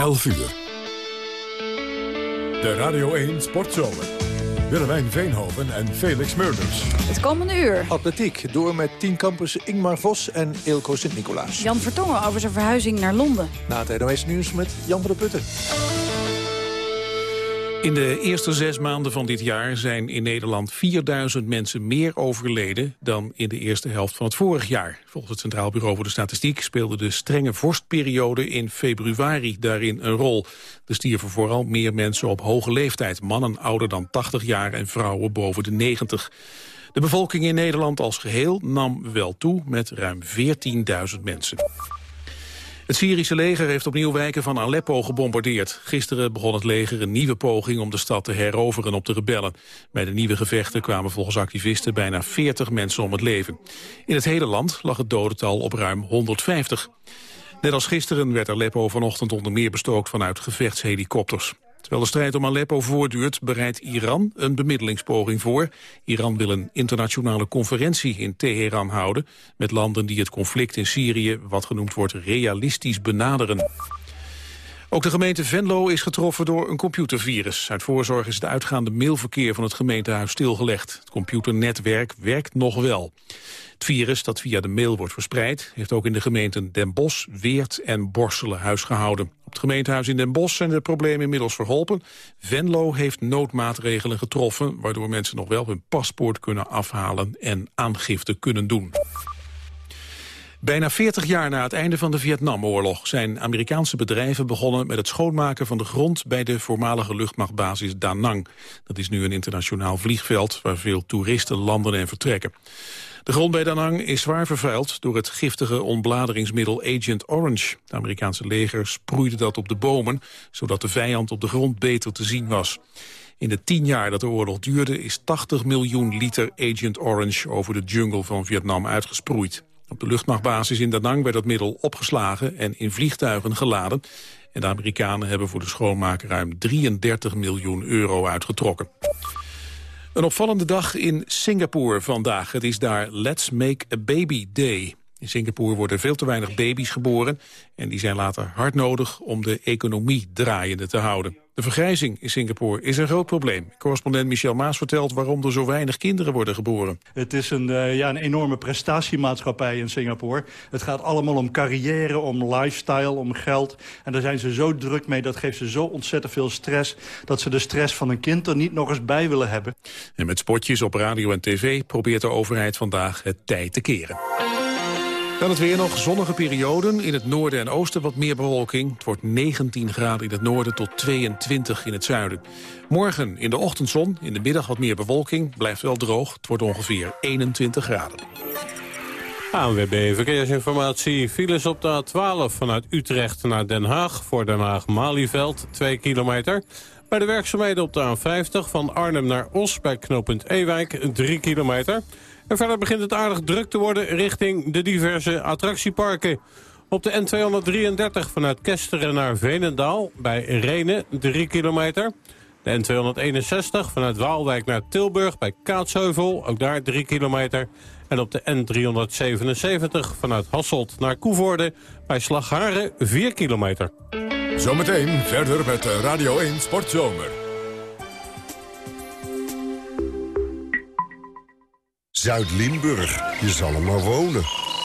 11 uur. De Radio 1 Sportzomer. Willemijn Veenhoven en Felix Meurders. Het komende uur. Atletiek door met tienkampers Ingmar Vos en Ilko Sint-Nicolaas. Jan Vertongen over zijn verhuizing naar Londen. Na het NOS Nieuws met Jan van der Putten. In de eerste zes maanden van dit jaar zijn in Nederland 4000 mensen meer overleden dan in de eerste helft van het vorig jaar. Volgens het Centraal Bureau voor de Statistiek speelde de strenge vorstperiode in februari daarin een rol. Er stierven vooral meer mensen op hoge leeftijd, mannen ouder dan 80 jaar en vrouwen boven de 90. De bevolking in Nederland als geheel nam wel toe met ruim 14.000 mensen. Het Syrische leger heeft opnieuw wijken van Aleppo gebombardeerd. Gisteren begon het leger een nieuwe poging om de stad te heroveren op de rebellen. Bij de nieuwe gevechten kwamen volgens activisten bijna 40 mensen om het leven. In het hele land lag het dodental op ruim 150. Net als gisteren werd Aleppo vanochtend onder meer bestookt vanuit gevechtshelikopters. Terwijl de strijd om Aleppo voortduurt, bereidt Iran een bemiddelingspoging voor. Iran wil een internationale conferentie in Teheran houden... met landen die het conflict in Syrië, wat genoemd wordt, realistisch benaderen. Ook de gemeente Venlo is getroffen door een computervirus. Uit voorzorg is het uitgaande mailverkeer van het gemeentehuis stilgelegd. Het computernetwerk werkt nog wel. Het virus dat via de mail wordt verspreid... heeft ook in de gemeenten Den Bosch, Weert en Borselen huisgehouden. Op het gemeentehuis in Den Bosch zijn de problemen inmiddels verholpen. Venlo heeft noodmaatregelen getroffen... waardoor mensen nog wel hun paspoort kunnen afhalen en aangifte kunnen doen. Bijna 40 jaar na het einde van de Vietnamoorlog zijn Amerikaanse bedrijven begonnen met het schoonmaken van de grond bij de voormalige luchtmachtbasis Da Nang. Dat is nu een internationaal vliegveld waar veel toeristen landen en vertrekken. De grond bij Da Nang is zwaar vervuild door het giftige ontbladeringsmiddel Agent Orange. Het Amerikaanse leger sproeide dat op de bomen, zodat de vijand op de grond beter te zien was. In de tien jaar dat de oorlog duurde is 80 miljoen liter Agent Orange over de jungle van Vietnam uitgesproeid. Op de luchtmachtbasis in Da Nang werd dat middel opgeslagen en in vliegtuigen geladen. En de Amerikanen hebben voor de schoonmaak ruim 33 miljoen euro uitgetrokken. Een opvallende dag in Singapore vandaag. Het is daar Let's Make a Baby Day. In Singapore worden veel te weinig baby's geboren... en die zijn later hard nodig om de economie draaiende te houden. De vergrijzing in Singapore is een groot probleem. Correspondent Michel Maas vertelt waarom er zo weinig kinderen worden geboren. Het is een, uh, ja, een enorme prestatiemaatschappij in Singapore. Het gaat allemaal om carrière, om lifestyle, om geld. En daar zijn ze zo druk mee, dat geeft ze zo ontzettend veel stress... dat ze de stress van een kind er niet nog eens bij willen hebben. En met spotjes op radio en tv probeert de overheid vandaag het tijd te keren. Dan het weer nog zonnige perioden. In het noorden en oosten wat meer bewolking. Het wordt 19 graden in het noorden tot 22 in het zuiden. Morgen in de ochtendzon, in de middag wat meer bewolking. Blijft wel droog. Het wordt ongeveer 21 graden. ANWB Verkeersinformatie. Files op de A12 vanuit Utrecht naar Den Haag. Voor Den Haag-Malieveld, 2 kilometer. Bij de werkzaamheden op de A50 van Arnhem naar Os bij knooppunt Ewijk, 3 kilometer. En verder begint het aardig druk te worden richting de diverse attractieparken. Op de N233 vanuit Kesteren naar Veenendaal bij Renen 3 kilometer. De N261 vanuit Waalwijk naar Tilburg bij Kaatsheuvel, ook daar 3 kilometer. En op de N377 vanuit Hasselt naar Koevoorde bij Slagharen 4 kilometer. Zometeen verder met Radio 1 Sportzomer. Zuid-Limburg, je zal er maar wonen.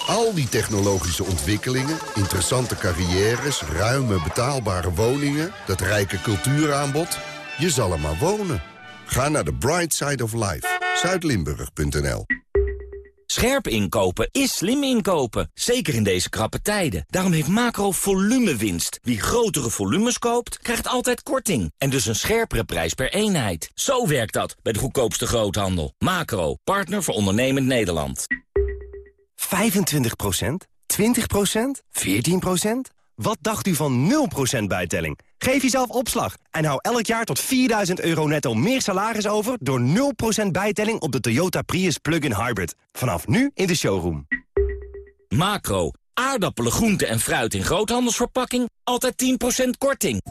Al die technologische ontwikkelingen, interessante carrières... ruime betaalbare woningen, dat rijke cultuuraanbod... je zal er maar wonen. Ga naar the bright side of life. Zuidlimburg.nl Scherp inkopen is slim inkopen, zeker in deze krappe tijden. Daarom heeft Macro winst. Wie grotere volumes koopt, krijgt altijd korting. En dus een scherpere prijs per eenheid. Zo werkt dat bij de goedkoopste groothandel. Macro, partner voor ondernemend Nederland. 25% 20% 14 Wat dacht u van 0% bijtelling? Geef jezelf opslag en hou elk jaar tot 4000 euro netto meer salaris over... door 0% bijtelling op de Toyota Prius Plug-in Hybrid. Vanaf nu in de showroom. Macro, aardappelen, groenten en fruit in groothandelsverpakking... altijd 10% korting.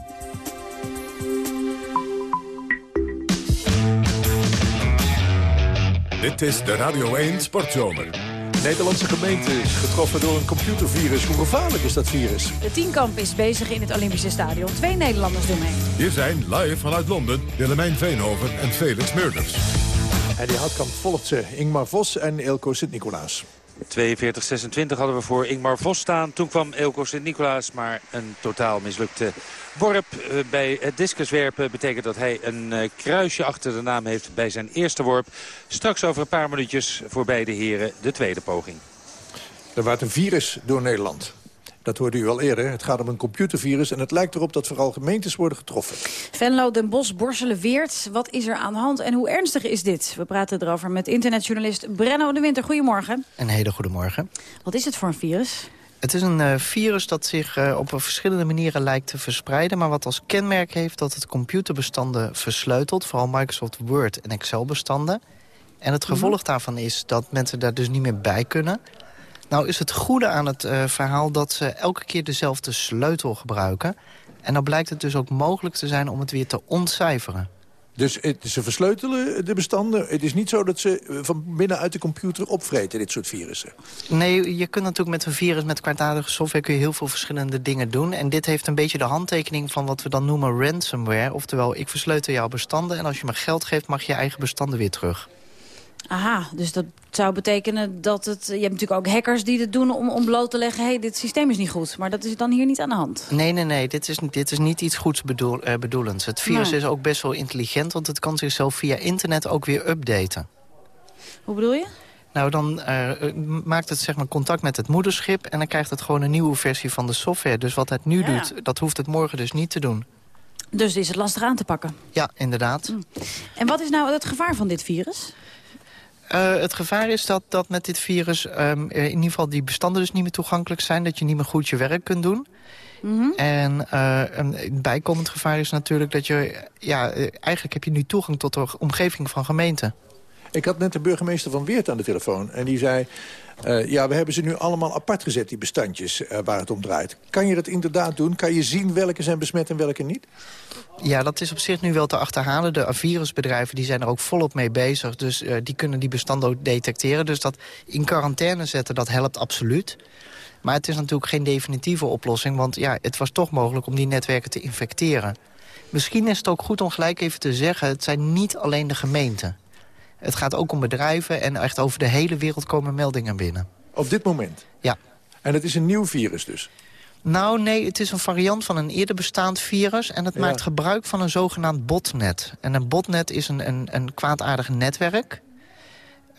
Dit is de Radio 1 Sportzomer. Nederlandse gemeente is getroffen door een computervirus. Hoe gevaarlijk is dat virus? De tienkamp is bezig in het Olympische Stadion. Twee Nederlanders doen mee. Hier zijn live vanuit Londen Willemijn Veenhoven en Felix Murders. En die houtkamp volgt ze. Ingmar Vos en Eelco Sint-Nicolaas. 42-26 hadden we voor Ingmar Vos staan. Toen kwam Eelco Sint-Nicolaas, maar een totaal mislukte worp. Eh, bij het discuswerpen betekent dat hij een eh, kruisje achter de naam heeft bij zijn eerste worp. Straks over een paar minuutjes voor beide heren de tweede poging. Er waart een virus door Nederland. Dat hoorde u al eerder. Het gaat om een computervirus en het lijkt erop dat vooral gemeentes worden getroffen. Venlo, Den Bosch, Borselen, Weert. Wat is er aan de hand en hoe ernstig is dit? We praten erover met internetjournalist Brenno de Winter. Goedemorgen. Een hele goede morgen. Wat is het voor een virus? Het is een uh, virus dat zich uh, op verschillende manieren lijkt te verspreiden... maar wat als kenmerk heeft dat het computerbestanden versleutelt... vooral Microsoft Word en Excel-bestanden. En het gevolg mm -hmm. daarvan is dat mensen daar dus niet meer bij kunnen... Nou is het goede aan het uh, verhaal dat ze elke keer dezelfde sleutel gebruiken. En dan blijkt het dus ook mogelijk te zijn om het weer te ontcijferen. Dus het, ze versleutelen de bestanden. Het is niet zo dat ze van binnenuit de computer opvreten, dit soort virussen. Nee, je kunt natuurlijk met een virus, met kwaadaardige software... kun je heel veel verschillende dingen doen. En dit heeft een beetje de handtekening van wat we dan noemen ransomware. Oftewel, ik versleutel jouw bestanden... en als je me geld geeft, mag je je eigen bestanden weer terug. Aha, dus dat zou betekenen dat het... Je hebt natuurlijk ook hackers die dit doen om, om bloot te leggen... hé, hey, dit systeem is niet goed. Maar dat is dan hier niet aan de hand. Nee, nee, nee. Dit is, dit is niet iets goeds bedoel, uh, bedoelends. Het virus nee. is ook best wel intelligent... want het kan zichzelf via internet ook weer updaten. Hoe bedoel je? Nou, dan uh, maakt het zeg maar, contact met het moederschip... en dan krijgt het gewoon een nieuwe versie van de software. Dus wat het nu ja. doet, dat hoeft het morgen dus niet te doen. Dus is het lastig aan te pakken? Ja, inderdaad. Mm. En wat is nou het gevaar van dit virus? Uh, het gevaar is dat, dat met dit virus um, in ieder geval die bestanden dus niet meer toegankelijk zijn. Dat je niet meer goed je werk kunt doen. Mm -hmm. En uh, een bijkomend gevaar is natuurlijk dat je... Ja, eigenlijk heb je nu toegang tot de omgeving van gemeenten. Ik had net de burgemeester van Weert aan de telefoon. En die zei, uh, ja, we hebben ze nu allemaal apart gezet, die bestandjes uh, waar het om draait. Kan je dat inderdaad doen? Kan je zien welke zijn besmet en welke niet? Ja, dat is op zich nu wel te achterhalen. De virusbedrijven die zijn er ook volop mee bezig. Dus uh, die kunnen die bestanden ook detecteren. Dus dat in quarantaine zetten, dat helpt absoluut. Maar het is natuurlijk geen definitieve oplossing. Want ja, het was toch mogelijk om die netwerken te infecteren. Misschien is het ook goed om gelijk even te zeggen... het zijn niet alleen de gemeenten. Het gaat ook om bedrijven en echt over de hele wereld komen meldingen binnen. Op dit moment? Ja. En het is een nieuw virus dus? Nou, nee, het is een variant van een eerder bestaand virus... en het ja. maakt gebruik van een zogenaamd botnet. En een botnet is een, een, een kwaadaardig netwerk...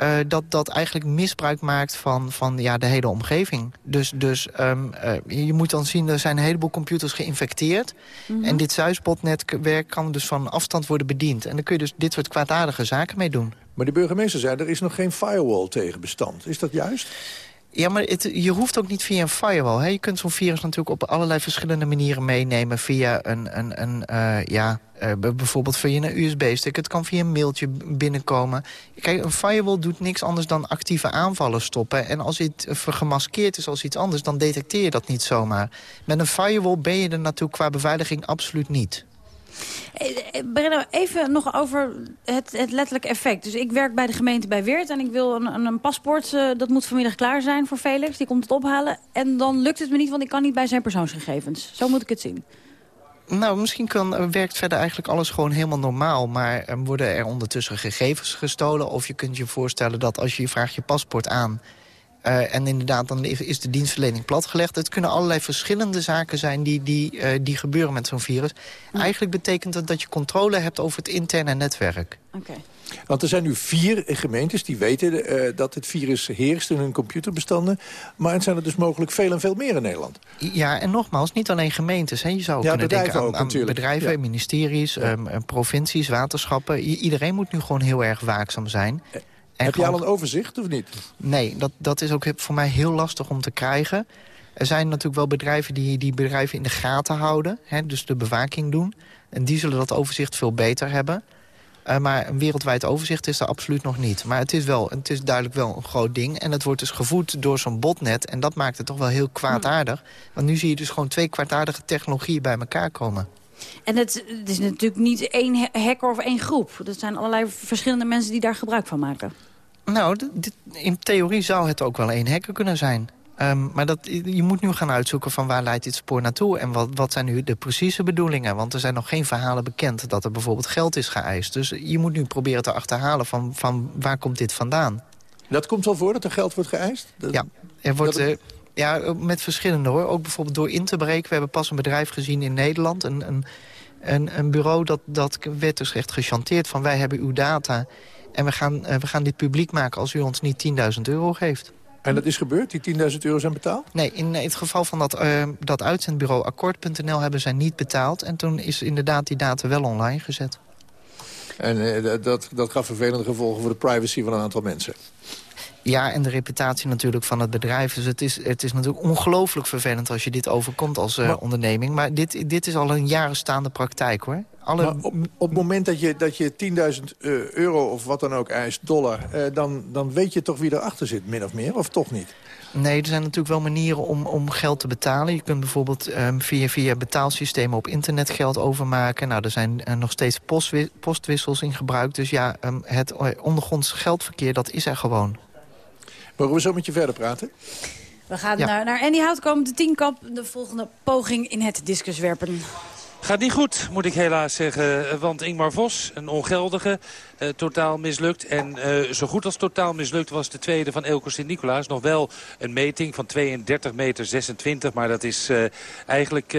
Uh, dat, dat eigenlijk misbruik maakt van, van ja, de hele omgeving. Dus, dus um, uh, je moet dan zien, er zijn een heleboel computers geïnfecteerd. Mm -hmm. En dit Zuisbotnetwerk kan dus van afstand worden bediend. En dan kun je dus dit soort kwaadaardige zaken mee doen. Maar de burgemeester zei, er is nog geen firewall tegen bestand. Is dat juist? Ja, maar je hoeft ook niet via een firewall. Hè? Je kunt zo'n virus natuurlijk op allerlei verschillende manieren meenemen. Via een, een, een uh, ja, uh, bijvoorbeeld via een USB-stick. Het kan via een mailtje binnenkomen. Kijk, een firewall doet niks anders dan actieve aanvallen stoppen. En als het gemaskeerd is als iets anders, dan detecteer je dat niet zomaar. Met een firewall ben je er natuurlijk qua beveiliging absoluut niet. Brenno, even nog over het, het letterlijke effect. Dus ik werk bij de gemeente bij Weert en ik wil een, een, paspoort... Uh, dat moet vanmiddag klaar zijn voor Felix, die komt het ophalen. En dan lukt het me niet, want ik kan niet bij zijn persoonsgegevens. Zo moet ik het zien. Nou, misschien kan, werkt verder eigenlijk alles gewoon helemaal normaal. Maar worden er ondertussen gegevens gestolen? Of je kunt je voorstellen dat als je vraagt je paspoort aan... Uh, en inderdaad, dan is de dienstverlening platgelegd. Het kunnen allerlei verschillende zaken zijn die, die, uh, die gebeuren met zo'n virus. Ja. Eigenlijk betekent dat dat je controle hebt over het interne netwerk. Oké. Okay. Want er zijn nu vier gemeentes die weten uh, dat het virus heerst in hun computerbestanden. Maar het zijn er dus mogelijk veel en veel meer in Nederland. Ja, en nogmaals, niet alleen gemeentes. Hè. Je zou ja, kunnen denken aan, bedrijven, ja. ministeries, ja. um, provincies, waterschappen. I iedereen moet nu gewoon heel erg waakzaam zijn. Heb je al een overzicht of niet? Nee, dat, dat is ook voor mij heel lastig om te krijgen. Er zijn natuurlijk wel bedrijven die die bedrijven in de gaten houden. Hè, dus de bewaking doen. En die zullen dat overzicht veel beter hebben. Uh, maar een wereldwijd overzicht is er absoluut nog niet. Maar het is, wel, het is duidelijk wel een groot ding. En het wordt dus gevoed door zo'n botnet. En dat maakt het toch wel heel kwaadaardig. Want nu zie je dus gewoon twee kwaadaardige technologieën bij elkaar komen. En het, het, is natuurlijk niet één hacker of één groep. Dat zijn allerlei verschillende mensen die daar gebruik van maken. Nou, dit, in theorie zou het ook wel één hacker kunnen zijn. Um, maar dat, je moet nu gaan uitzoeken van waar leidt dit spoor naartoe... en wat, wat zijn nu de precieze bedoelingen. Want er zijn nog geen verhalen bekend dat er bijvoorbeeld geld is geëist. Dus je moet nu proberen te achterhalen van, van waar komt dit vandaan. Dat komt wel voor dat er geld wordt geëist? ja, er wordt... Uh, ja, met verschillende hoor. Ook bijvoorbeeld door in te breken. We hebben pas een bedrijf gezien in Nederland. Een, een, een, een bureau dat, dat werd dus echt gechanteerd van... wij hebben uw data en we gaan, uh, we gaan dit publiek maken als u ons niet 10.000 euro geeft. En dat is gebeurd? Die 10.000 euro zijn betaald? Nee, in het geval van dat, uh, dat uitzendbureau Akkoord.nl hebben zij niet betaald. En toen is inderdaad die data wel online gezet. En uh, dat, dat gaf vervelende gevolgen voor de privacy van een aantal mensen? Ja, en de reputatie natuurlijk van het bedrijf. Dus het is, het is natuurlijk ongelooflijk vervelend als je dit overkomt als maar, onderneming. Maar dit, dit is al een jaren staande praktijk, hoor. Alle... op, op het moment dat je, dat je 10.000 uh, euro of wat dan ook eist, dollar... Uh, dan, dan weet je toch wie erachter zit, min of meer, of toch niet? Nee, er zijn natuurlijk wel manieren om, om geld te betalen. Je kunt bijvoorbeeld um, via, via betaalsystemen op internet geld overmaken. Nou, er zijn uh, nog steeds postwi postwissels in gebruik. Dus ja, um, het ondergronds geldverkeer, dat is er gewoon. Mogen we zo met je verder praten? We gaan ja. naar, naar Andy Houtkamp, de tienkamp. De volgende poging in het discuswerpen. Gaat niet goed, moet ik helaas zeggen. Want Ingmar Vos, een ongeldige, uh, totaal mislukt. En uh, zo goed als totaal mislukt was de tweede van Elko Sint-Nicolaas. Nog wel een meting van 32 meter 26. Maar dat is uh, eigenlijk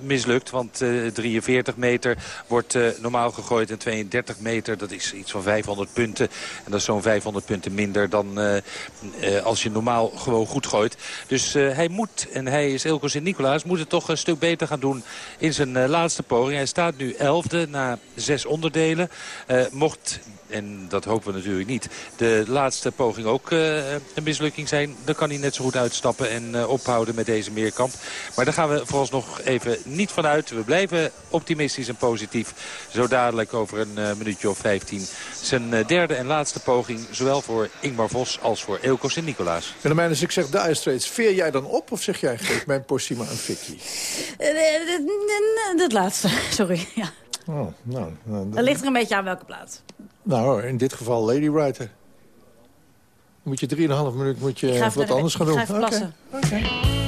mislukt. Want 43 meter wordt normaal gegooid. En 32 meter, dat is iets van 500 punten. En dat is zo'n 500 punten minder dan als je normaal gewoon goed gooit. Dus hij moet, en hij is Elko Sint-Nicolaas, moet het toch een stuk beter gaan doen in zijn laatste poging. Hij staat nu elfde na zes onderdelen. mocht en dat hopen we natuurlijk niet, de laatste poging ook uh, een mislukking zijn... dan kan hij net zo goed uitstappen en uh, ophouden met deze meerkamp. Maar daar gaan we vooralsnog even niet vanuit. We blijven optimistisch en positief. Zo dadelijk over een uh, minuutje of 15. Zijn derde en laatste poging, zowel voor Ingmar Vos als voor Eelco Sint-Nicolaas. Willemijn, als ik zeg Dire Straits, veer jij dan op of zeg jij geef mijn portie maar een fikkie? Dat laatste, sorry, ja. Oh, nou, nou, dat ligt er een beetje aan welke plaats. Nou, in dit geval Lady Writer. Moet je 3,5 minuut moet je wat anders gaan doen. Plassen. Okay. Okay.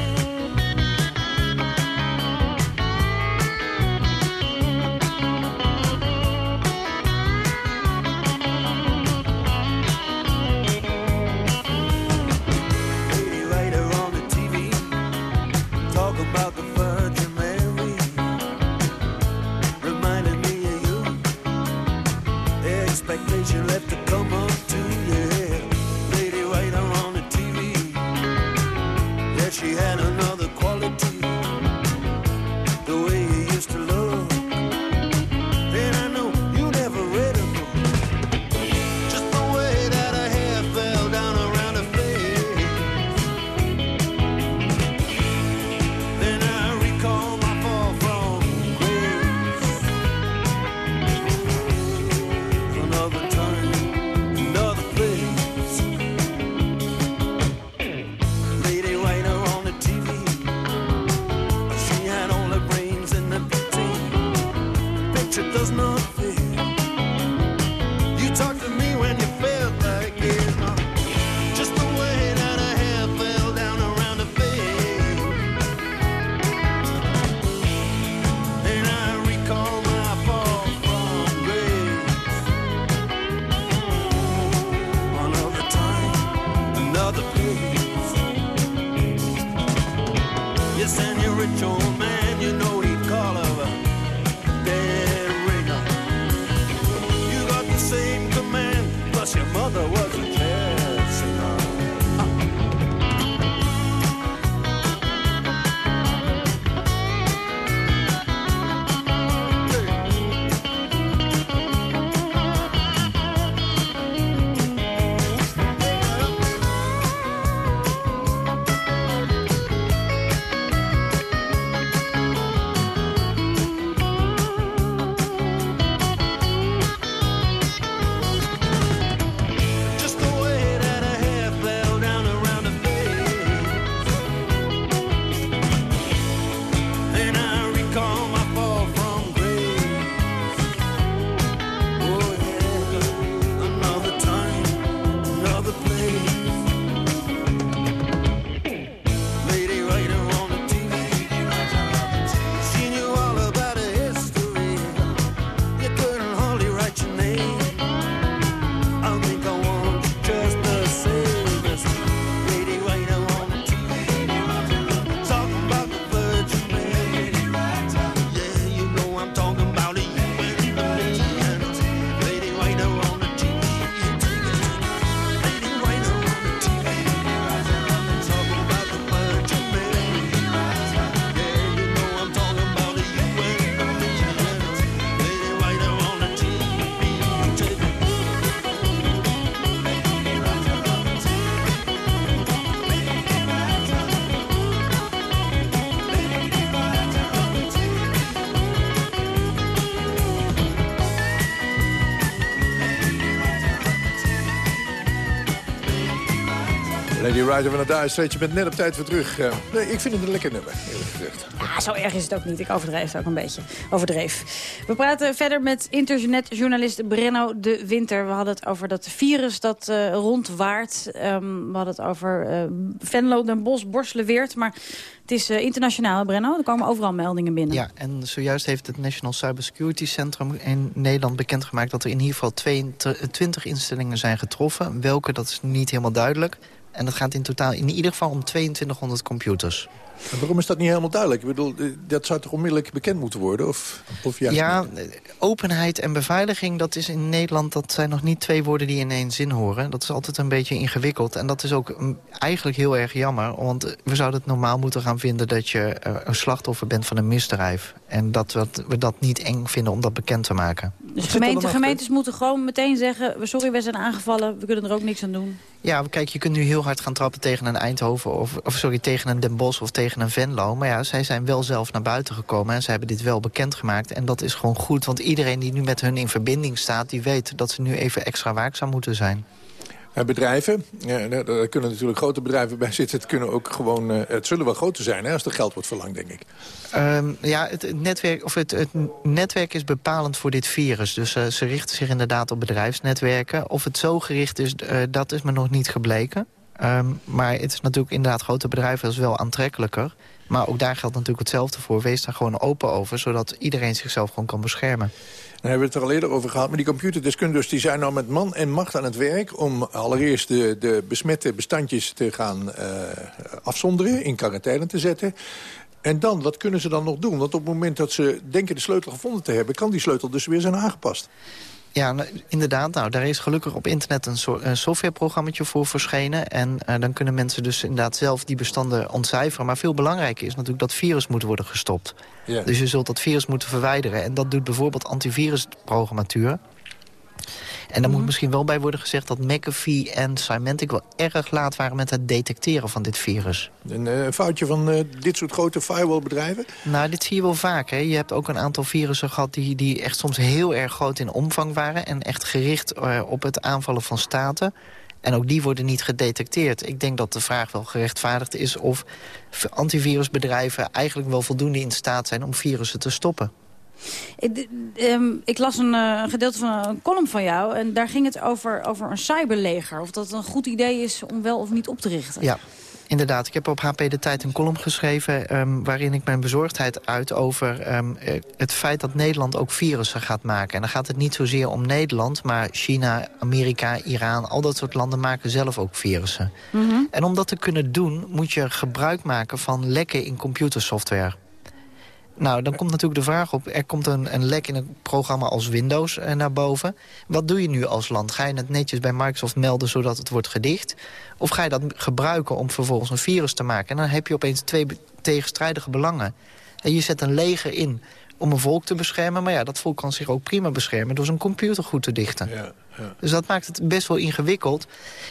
Van het Dire je bent net op tijd voor terug. Uh, nee, ik vind het een lekker nummer, eerlijk gezegd. Ja, zo erg is het ook niet. Ik overdrijf het ook een beetje. Overdreef. We praten verder met internetjournalist Brenno de Winter. We hadden het over dat virus dat uh, rondwaart. Um, we hadden het over uh, Venlo, Den Bosch, Weert. Maar het is uh, internationaal, Brenno. Er komen overal meldingen binnen. Ja, en zojuist heeft het National Cybersecurity Centrum in Nederland bekendgemaakt... dat er in ieder geval 22 instellingen zijn getroffen. Welke, dat is niet helemaal duidelijk. En dat gaat in totaal in ieder geval om 2200 computers. En waarom is dat niet helemaal duidelijk? Ik bedoel, eh, dat zou toch onmiddellijk bekend moeten worden? Of, of ja, openheid en beveiliging, dat is in Nederland... dat zijn nog niet twee woorden die in één zin horen. Dat is altijd een beetje ingewikkeld. En dat is ook mm, eigenlijk heel erg jammer. Want we zouden het normaal moeten gaan vinden... dat je eh, een slachtoffer bent van een misdrijf. En dat we, dat niet eng vinden om dat bekend te maken. Dus gemeente, gemeentes moeten gewoon meteen zeggen... sorry, we zijn aangevallen, we kunnen er ook niks aan doen. Ja, kijk, je kunt nu heel hard gaan trappen tegen een Eindhoven... of, of sorry, tegen een Den Bosch of tegen een Venlo. Maar ja, zij zijn wel zelf naar buiten gekomen... en ze hebben dit wel bekendgemaakt. En dat is gewoon goed, want iedereen die nu met hun in verbinding staat... die weet dat ze nu even extra waakzaam moeten zijn. Eh, bedrijven, ja, daar kunnen natuurlijk grote bedrijven bij zitten. Het, kunnen ook gewoon, uh, het zullen wel groter zijn hè, als er geld wordt verlangd, denk ik. Um, ja, het, netwerk, of het, het, netwerk is bepalend voor dit virus. Dus ze richten zich inderdaad op bedrijfsnetwerken. Of het zo gericht is, dat is me nog niet gebleken. Um, maar het is natuurlijk inderdaad grote bedrijven, is wel aantrekkelijker. Maar ook daar geldt natuurlijk hetzelfde voor. Wees daar gewoon open over, zodat iedereen zichzelf gewoon kan beschermen. Dan hebben we het er al eerder over gehad. Maar die computerdeskundigen die zijn nou met man en macht aan het werk... om allereerst de, de besmette bestandjes te gaan uh, afzonderen, in quarantaine te zetten. En dan, wat kunnen ze dan nog doen? Want op het moment dat ze denken de sleutel gevonden te hebben... kan die sleutel dus weer zijn aangepast. Ja, nou, inderdaad. Nou, daar is gelukkig op internet een, so een voor verschenen. En uh, dan kunnen mensen dus inderdaad zelf die bestanden ontcijferen. Maar veel belangrijker is natuurlijk dat virus moet worden gestopt. Dus je zult dat virus moeten verwijderen. En dat doet bijvoorbeeld antivirusprogrammatuur. En daar moet mhm. misschien wel bij worden gezegd dat McAfee en Symantec wel erg laat waren met het detecteren van dit virus. Een uh, foutje van uh, dit soort grote firewallbedrijven? Nou, dit zie je wel vaak. Hè. Je hebt ook een aantal virussen gehad die, die echt soms heel erg groot in omvang waren... en echt gericht uh, op het aanvallen van staten. En ook die worden niet gedetecteerd. Ik denk dat de vraag wel gerechtvaardigd is of antivirusbedrijven eigenlijk wel voldoende in staat zijn om virussen te stoppen. Ik, ehm, ik las een, uh, gedeelte van een column van jou en daar ging het over, over een cyberleger. Of dat een goed idee is om wel of niet op te richten. Ja, Inderdaad, ik heb op HP De Tijd een column geschreven... Um, waarin ik mijn bezorgdheid uit over um, het feit dat Nederland ook virussen gaat maken. En dan gaat het niet zozeer om Nederland, maar China, Amerika, Iran... al dat soort landen maken zelf ook virussen. Mm -hmm. En om dat te kunnen doen moet je gebruik maken van lekken in computersoftware. Nou, dan komt natuurlijk de vraag op... er komt een, een lek in een programma als Windows eh, naar boven. Wat doe je nu als land? Ga je het netjes bij Microsoft melden zodat het wordt gedicht? Of ga je dat gebruiken om vervolgens een virus te maken? En dan heb je opeens twee tegenstrijdige belangen. En je zet een leger in om een volk te beschermen. Maar ja, dat volk kan zich ook prima beschermen door zijn computer goed te dichten. Ja, ja. Dus dat maakt het best wel ingewikkeld.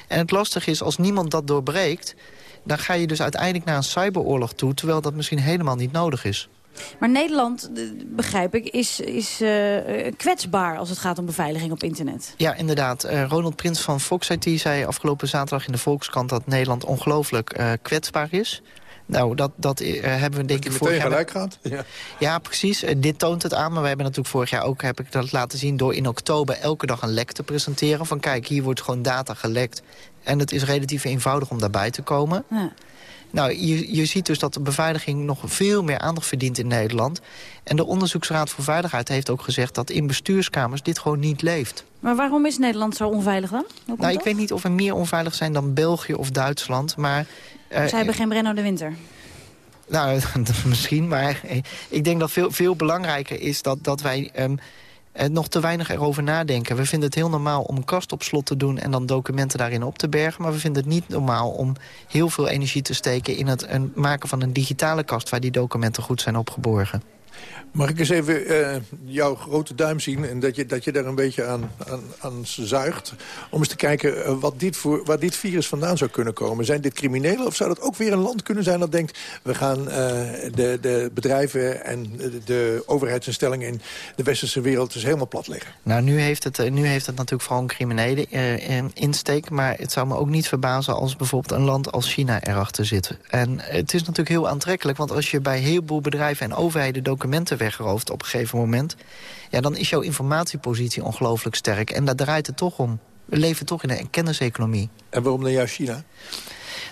En het lastige is, als niemand dat doorbreekt... dan ga je dus uiteindelijk naar een cyberoorlog toe... terwijl dat misschien helemaal niet nodig is. Maar Nederland, begrijp ik, is, is uh, kwetsbaar als het gaat om beveiliging op internet. Ja, inderdaad. Uh, Ronald Prins van Fox IT zei afgelopen zaterdag in de Volkskrant... dat Nederland ongelooflijk uh, kwetsbaar is. Nou, dat, dat hebben we denk ik vorig jaar... gelijk gaat? Ja, ja precies. dit toont het aan. Maar we hebben natuurlijk vorig jaar ook, heb ik dat laten zien... door in oktober elke dag een lek te presenteren. Van kijk, hier wordt gewoon data gelekt. En het is relatief eenvoudig om daarbij te komen. Ja. Nou, je, je ziet dus dat de beveiliging nog veel meer aandacht verdient in Nederland. En de Onderzoeksraad voor Veiligheid heeft ook gezegd... dat in bestuurskamers dit gewoon niet leeft. Maar waarom is Nederland zo onveilig dan? Nou, ik weet niet of er meer onveilig zijn dan België of Duitsland, maar... Uh, Zij hebben geen Brenno de Winter. Nou, misschien, maar ik denk dat veel, veel belangrijker is dat, dat wij... Um, nog te weinig erover nadenken. We vinden het heel normaal om een kast op slot te doen... en dan documenten daarin op te bergen. Maar we vinden het niet normaal om heel veel energie te steken... in het maken van een digitale kast waar die documenten goed zijn opgeborgen. Mag ik eens even uh, jouw grote duim zien... en dat je, dat je daar een beetje aan, aan, aan zuigt... om eens te kijken uh, wat dit voor, waar dit virus vandaan zou kunnen komen. Zijn dit criminelen of zou dat ook weer een land kunnen zijn... dat denkt, we gaan uh, de, de bedrijven en de, overheidsinstellingen... in de westerse wereld dus helemaal plat leggen? Nou, nu heeft het, nu heeft het natuurlijk vooral een criminele insteek... maar het zou me ook niet verbazen als bijvoorbeeld een land als China erachter zit. En het is natuurlijk heel aantrekkelijk... want als je bij heel veel bedrijven en overheden weggerooft op een gegeven moment... Ja, dan is jouw informatiepositie ongelooflijk sterk. En daar draait het toch om. We leven toch in een kenniseconomie. En waarom dan juist China?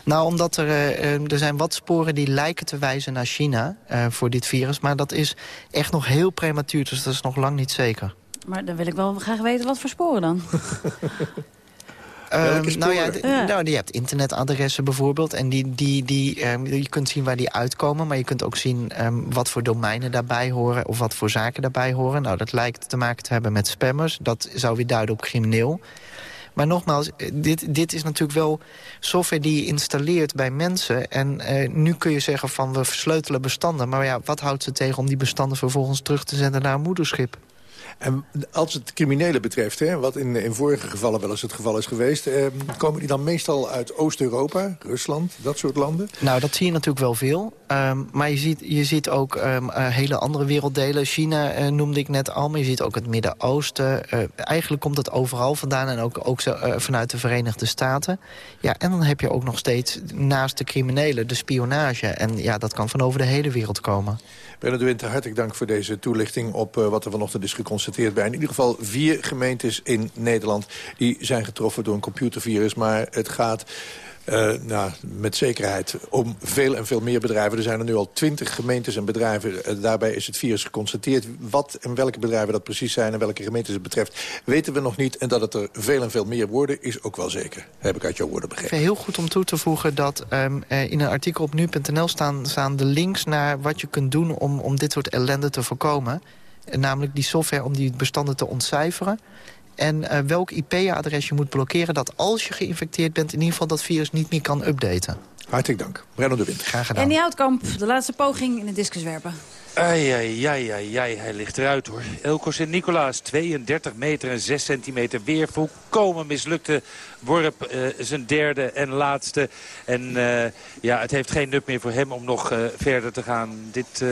Nou, omdat er, uh, er zijn wat sporen die lijken te wijzen naar China uh, voor dit virus. Maar dat is echt nog heel prematuur, dus dat is nog lang niet zeker. Maar dan wil ik wel graag weten wat voor sporen dan. Um, nou ja, nou, je hebt internetadressen bijvoorbeeld. En die, die, die, um, je kunt zien waar die uitkomen. Maar je kunt ook zien um, wat voor domeinen daarbij horen. Of wat voor zaken daarbij horen. Nou, dat lijkt te maken te hebben met spammers. Dat zou weer duiden op crimineel. Maar nogmaals, dit, dit is natuurlijk wel software die je installeert bij mensen. En uh, nu kun je zeggen van we versleutelen bestanden. Maar ja, wat houdt ze tegen om die bestanden vervolgens terug te zenden naar een moederschip? En als het criminelen betreft, hè, wat in, in vorige gevallen wel eens het geval is geweest... Eh, komen die dan meestal uit Oost-Europa, Rusland, dat soort landen? Nou, dat zie je natuurlijk wel veel. Um, maar je ziet, je ziet ook um, uh, hele andere werelddelen. China uh, noemde ik net al, maar je ziet ook het Midden-Oosten. Uh, eigenlijk komt het overal vandaan en ook, ook zo, vanuit de Verenigde Staten. Ja, en dan heb je ook nog steeds naast de criminelen de spionage. En ja, dat kan van over de hele wereld komen. Bernard Winter, hartelijk dank voor deze toelichting... op uh, wat er vanochtend is geconstateerd bij in ieder geval vier gemeentes in Nederland. Die zijn getroffen door een computervirus, maar het gaat uh, nou, met zekerheid om veel en veel meer bedrijven. Er zijn er nu al twintig gemeentes en bedrijven. Uh, daarbij is het virus geconstateerd. Wat en welke bedrijven dat precies zijn en welke gemeentes het betreft... weten we nog niet. En dat het er veel en veel meer worden is ook wel zeker. Heb ik uit jouw woorden begrepen. Heel goed om toe te voegen dat um, in een artikel op nu.nl staan, staan de links naar wat je kunt doen... om, om dit soort ellende te voorkomen. Namelijk die software om die bestanden te ontcijferen en uh, welk IP-adres je moet blokkeren... dat als je geïnfecteerd bent in ieder geval dat virus niet meer kan updaten. Hartelijk dank. Brenno de Wind. Graag gedaan. En die Houtkamp, de laatste poging in het discus werpen. Ai, ai, ai, ai, ai, hij ligt eruit hoor. Elko Sint-Nicolaas, 32 meter en 6 centimeter. Weer volkomen mislukte worp. Uh, zijn derde en laatste. En uh, ja, het heeft geen nut meer voor hem om nog uh, verder te gaan. Dit,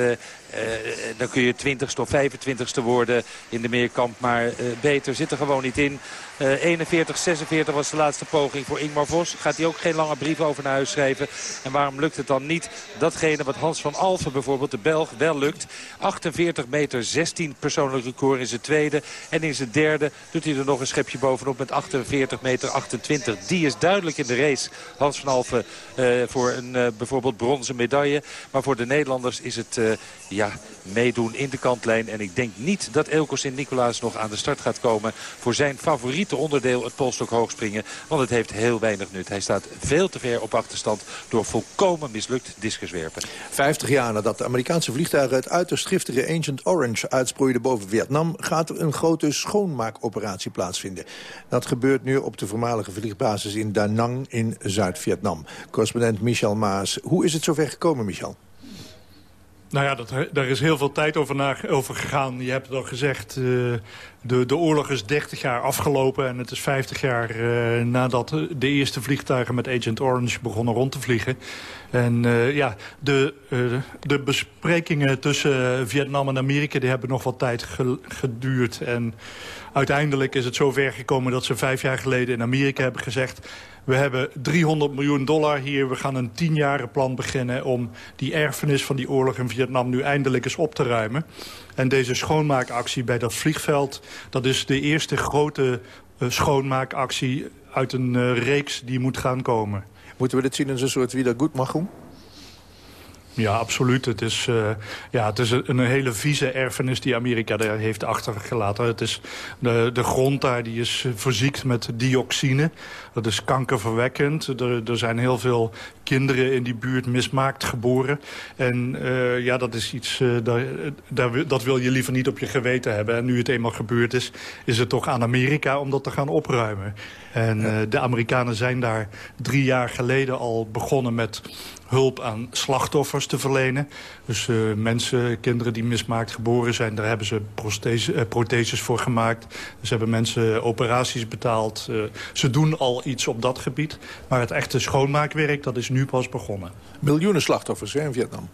dan kun je 20ste of 25ste worden in de meerkamp. Maar beter zit er gewoon niet in. 41, 46 was de laatste poging voor Ingmar Vos. Gaat hij ook geen lange brief over naar huis schrijven. En waarom lukt het dan niet? Datgene wat Hans van Alphen bijvoorbeeld, de Belg, wel lukt. 48 meter 16 persoonlijk record in zijn tweede. En in zijn derde doet hij er nog een schepje bovenop met 48 meter 28. Die is duidelijk in de race, Hans van Alphen, uh, voor een uh, bijvoorbeeld bronzen medaille. Maar voor de Nederlanders is het ja, meedoen in de kantlijn. En ik denk niet dat Elko Sint-Nicolaas nog aan de start gaat komen voor zijn favoriete onderdeel, het polstok hoogspringen. Want het heeft heel weinig nut. Hij staat veel te ver op achterstand door volkomen mislukt discuswerpen. 50 jaar nadat de Amerikaanse vliegtuigen het uiterst giftige Agent Orange uitsproeiden boven Vietnam... gaat er een grote schoonmaakoperatie plaatsvinden. Dat gebeurt nu op de voormalige vliegbasis in Da Nang in Zuid-Vietnam. Correspondent Michel Maas. Hoe is het zover gekomen, Michel? Nou ja, dat, daar is heel veel tijd over, na, over gegaan. Je hebt het al gezegd, uh, de, de oorlog is 30 jaar afgelopen... en het is 50 jaar uh, nadat de eerste vliegtuigen met Agent Orange begonnen rond te vliegen. En uh, ja, de, de besprekingen tussen Vietnam en Amerika... die hebben nog wat tijd ge, geduurd. En uiteindelijk is het zover gekomen dat ze vijf jaar geleden in Amerika hebben gezegd... We hebben 300 miljoen dollar hier. We gaan een tienjaren plan beginnen om die erfenis van die oorlog in Vietnam nu eindelijk eens op te ruimen. En deze schoonmaakactie bij dat vliegveld, dat is de eerste grote uh, schoonmaakactie uit een uh, reeks die moet gaan komen. Moeten we dit zien als een soort wiedergutmachung? Ja, absoluut. Het is, uh, ja, het is een, hele vieze erfenis die Amerika daar heeft achtergelaten. Het is de, de grond daar die is verziekt met dioxine. Dat is kankerverwekkend. Er, er zijn heel veel kinderen in die buurt mismaakt geboren. En uh, ja, dat is iets, uh, daar, daar, dat wil je liever niet op je geweten hebben. En nu het eenmaal gebeurd is, is het toch aan Amerika om dat te gaan opruimen. En de Amerikanen zijn daar drie jaar geleden al begonnen met hulp aan slachtoffers te verlenen. Dus uh, mensen, kinderen die mismaakt geboren zijn... daar hebben ze prothese, uh, protheses voor gemaakt. Ze hebben mensen operaties betaald. Uh, ze doen al iets op dat gebied. Maar het echte schoonmaakwerk, dat is nu pas begonnen. Miljoenen slachtoffers hè, in Vietnam.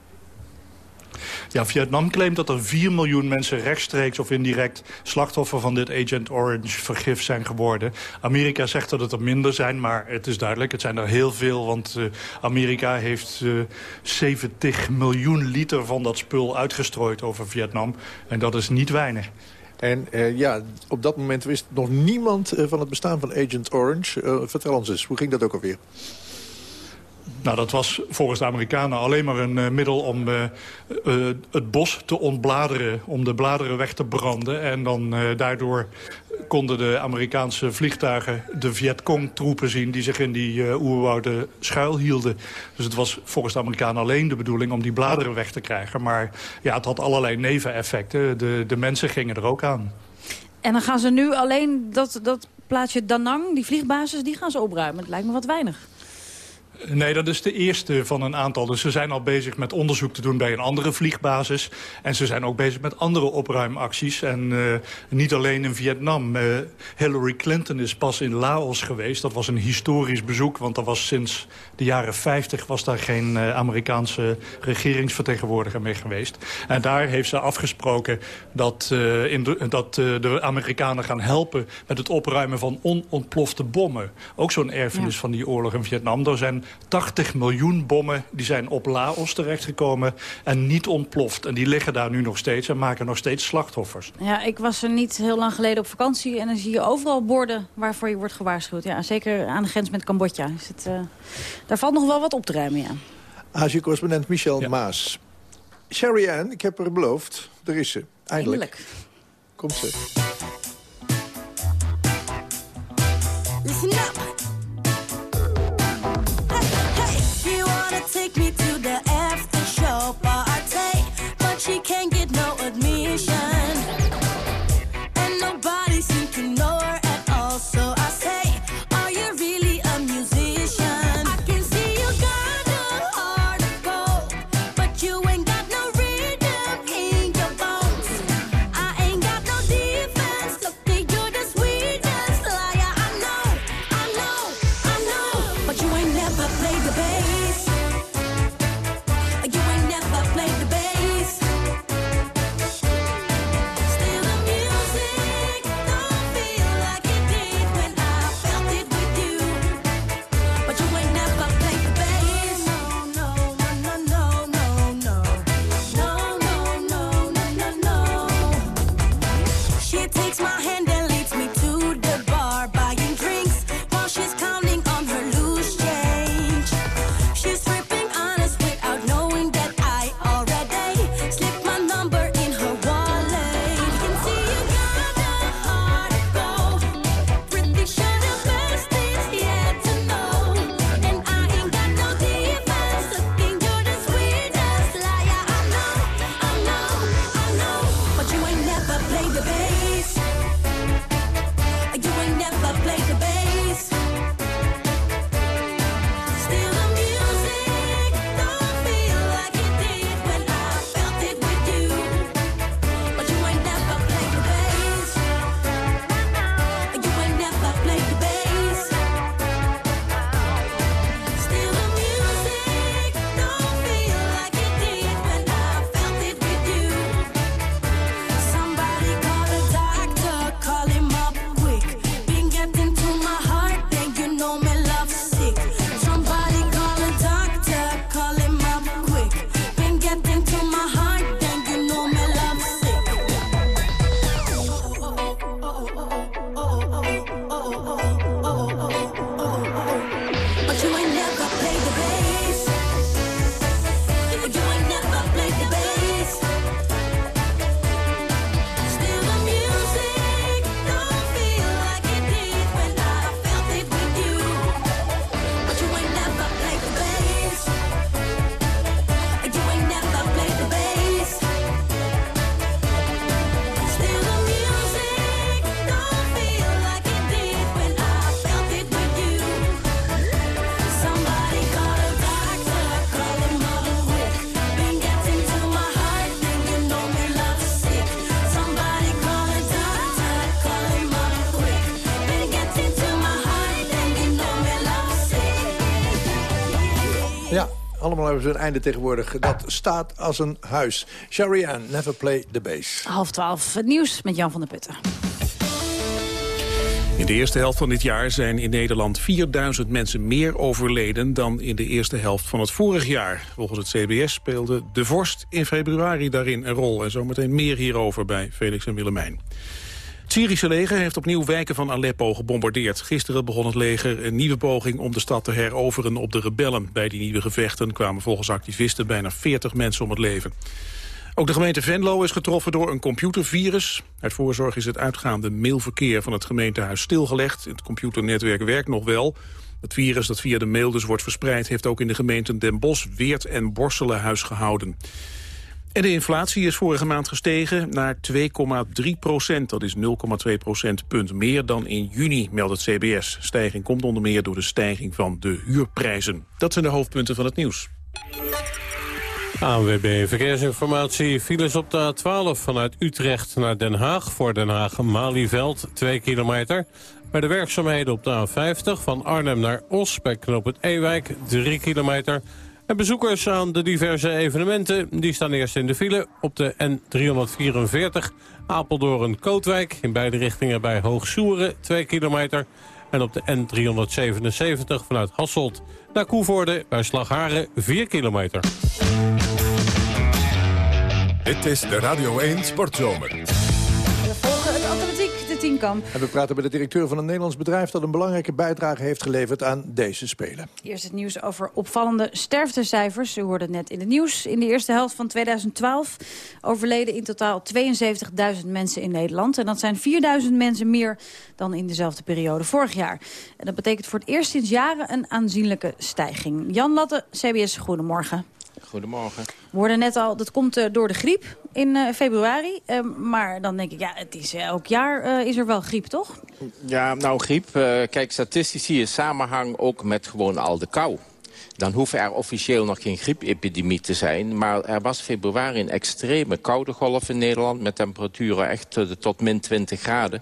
Ja, Vietnam claimt dat er 4 miljoen mensen rechtstreeks of indirect slachtoffer van dit Agent Orange vergif zijn geworden. Amerika zegt dat het er minder zijn, maar het is duidelijk, het zijn er heel veel. Want uh, Amerika heeft uh, 70 miljoen liter van dat spul uitgestrooid over Vietnam. En dat is niet weinig. En uh, ja, op dat moment wist nog niemand van het bestaan van Agent Orange. Vertel ons eens, hoe ging dat ook alweer? Nou, dat was volgens de Amerikanen alleen maar een uh, middel om uh, uh, het bos te ontbladeren. Om de bladeren weg te branden. En dan daardoor konden de Amerikaanse vliegtuigen de Vietcong-troepen zien... die zich in die oerwouden schuilhielden. Dus het was volgens de Amerikanen alleen de bedoeling om die bladeren weg te krijgen. Maar ja, het had allerlei neveneffecten. De, de mensen gingen er ook aan. En dan gaan ze nu alleen dat, dat plaatsje Danang, die vliegbasis, die gaan ze opruimen. Het lijkt me wat weinig. Nee, dat is de eerste van een aantal. Dus ze zijn al bezig met onderzoek te doen bij een andere vliegbasis. En ze zijn ook bezig met andere opruimacties. En uh, niet alleen in Vietnam. Uh, Hillary Clinton is pas in Laos geweest. Dat was een historisch bezoek, want er was sinds de jaren 50... was daar geen uh, Amerikaanse regeringsvertegenwoordiger mee geweest. En daar heeft ze afgesproken dat, in de, dat de Amerikanen gaan helpen... met het opruimen van onontplofte bommen. Ook zo'n erfenis ja. van die oorlog in Vietnam. Er zijn 80 miljoen bommen die zijn op Laos terechtgekomen en niet ontploft. En die liggen daar nu nog steeds en maken nog steeds slachtoffers. Ja, ik was er niet heel lang geleden op vakantie en dan zie je overal borden waarvoor je wordt gewaarschuwd. Ja, zeker aan de grens met Cambodja. Is het, uh, daar valt nog wel wat op te ruimen, ja. Azië-correspondent Michel ja. Maas. Sherry Ann, ik heb er beloofd. Er is ze. Eindelijk. Eindelijk. Komt ze. Listen up. You ain't never played the bass. Allemaal hebben ze een einde tegenwoordig. Dat staat als een huis. Sharian, never play the bass. Half twaalf, het nieuws met Jan van der Putten. In de eerste helft van dit jaar zijn in Nederland 4000 mensen meer overleden dan in de eerste helft van het vorig jaar. Volgens het CBS speelde de vorst in februari daarin een rol. En zometeen meer hierover bij Felix en Willemijn. Het Syrische leger heeft opnieuw wijken van Aleppo gebombardeerd. Gisteren begon het leger een nieuwe poging om de stad te heroveren op de rebellen. Bij die nieuwe gevechten kwamen volgens activisten bijna 40 mensen om het leven. Ook de gemeente Venlo is getroffen door een computervirus. Uit voorzorg is het uitgaande mailverkeer van het gemeentehuis stilgelegd. Het computernetwerk werkt nog wel. Het virus dat via de mail dus wordt verspreid... heeft ook in de gemeenten Den Bosch, Weert en Borselen huis gehouden. En de inflatie is vorige maand gestegen naar 2,3 procent. Dat is 0,2 procentpunt meer dan in juni, meldt het CBS. Stijging komt onder meer door de stijging van de huurprijzen. Dat zijn de hoofdpunten van het nieuws. ANWB Verkeersinformatie. Files op de A12 vanuit Utrecht naar Den Haag. Voor Den Haag-Malieveld, 2 kilometer. Bij de werkzaamheden op de A50 van Arnhem naar Os... bij knoop het Ewijk, 3 kilometer. En bezoekers aan de diverse evenementen... die staan eerst in de file op de N344 Apeldoorn-Kootwijk... in beide richtingen bij Hoogsoeren, 2 kilometer... en op de N377 vanuit Hasselt naar Koevoorde bij Slagharen, 4 kilometer. Dit is de Radio 1 Sportzomer. Tienkamp. En we praten met de directeur van een Nederlands bedrijf... dat een belangrijke bijdrage heeft geleverd aan deze Spelen. Eerst het nieuws over opvallende sterftecijfers. U hoorde het net in het nieuws. In de eerste helft van 2012 overleden in totaal 72.000 mensen in Nederland. En dat zijn 4.000 mensen meer dan in dezelfde periode vorig jaar. En dat betekent voor het eerst sinds jaren een aanzienlijke stijging. Jan Latte, CBS, goedemorgen. Goedemorgen. We hoorden net al, dat komt eh, door de griep in eh, februari. Eh, maar dan denk ik, ja, het is, elk jaar is er wel griep, toch? Ja, nou griep, eh, kijk, statistisch zie samenhang ook met gewoon al de kou. Dan hoeft er officieel nog geen griepepidemie te zijn. Maar er was februari een extreme koude golf in Nederland... met temperaturen echt eh, tot min 20 graden.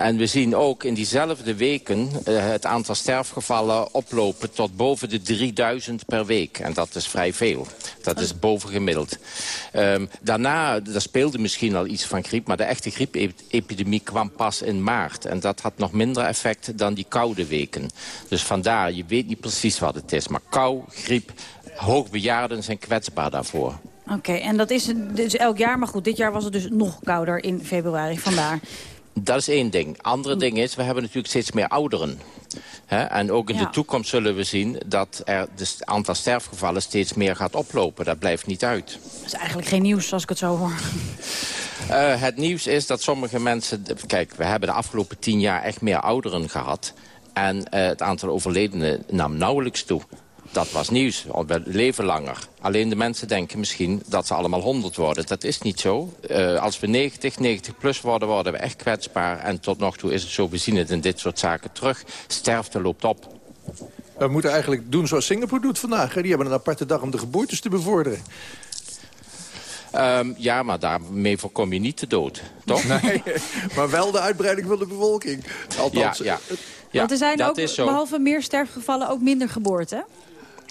En we zien ook in diezelfde weken eh, het aantal sterfgevallen oplopen tot boven de 3000 per week. En dat is vrij veel. Dat is bovengemiddeld. Ehm, daarna, daar speelde misschien al iets van griep, maar de echte griepepidemie kwam pas in maart. En dat had nog minder effect dan die koude weken. Dus vandaar, je weet niet precies wat het is. Maar kou, griep, hoogbejaarden zijn kwetsbaar daarvoor. Oké, en dat is dus elk jaar. Maar goed, dit jaar was het dus nog kouder in februari, vandaar. Dat is één ding. Andere ding is, we hebben natuurlijk steeds meer ouderen. En ook in Ja. de toekomst zullen we zien dat er het aantal sterfgevallen steeds meer gaat oplopen. Dat blijft niet uit. Dat is eigenlijk geen nieuws, als ik het zo hoor. Eh, het nieuws is dat sommige mensen... Kijk, we hebben de afgelopen tien jaar echt meer ouderen gehad. En eh, het aantal overledenen nam nauwelijks toe. Dat was nieuws, want we leven langer. Alleen de mensen denken misschien dat ze allemaal 100 worden. Dat is niet zo. Eh, als we 90, 90 plus worden, worden we echt kwetsbaar. En tot nog toe is het zo, we zien het in dit soort zaken terug. Sterfte loopt op. We moeten eigenlijk doen zoals Singapore doet vandaag. hè. Die hebben een aparte dag om de geboortes te bevorderen. Ehm, ja, maar daarmee voorkom je niet de dood, toch? Nee, maar wel de uitbreiding van de bevolking. Althans, Ja, ja. eh, Ja, Want er zijn dat ook, is zo. behalve meer sterfgevallen, ook minder geboorten.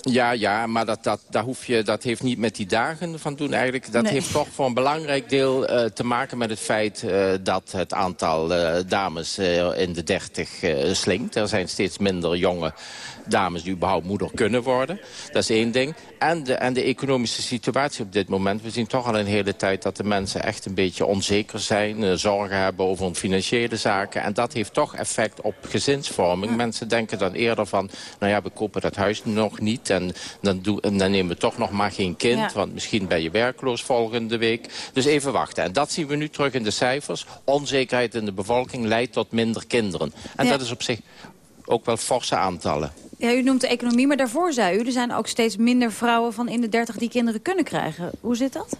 Ja, ja, maar dat, dat, daar hoef je, dat heeft niet met die dagen van doen eigenlijk. Dat Nee. heeft toch voor een belangrijk deel eh, te maken met het feit eh, dat het aantal eh, dames in de dertig slinkt. Er zijn steeds minder jonge dames die überhaupt moeder kunnen worden. Dat is één ding. En de, en de economische situatie op dit moment. We zien toch al een hele tijd dat de mensen echt een beetje onzeker zijn. eh, zorgen hebben over hun financiële zaken. En dat heeft toch effect op gezinsvorming. Mensen denken dan eerder van, nou ja, we kopen dat huis nog niet. En dan, en dan nemen we toch nog maar geen kind. Ja. Want misschien ben je werkloos volgende week. Dus even wachten. En dat zien we nu terug in de cijfers. Onzekerheid in de bevolking leidt tot minder kinderen. En Ja. dat is op zich ook wel forse aantallen. Ja, u noemt de economie, maar daarvoor zei u... er zijn ook steeds minder vrouwen van in de 30 die kinderen kunnen krijgen. Hoe zit dat?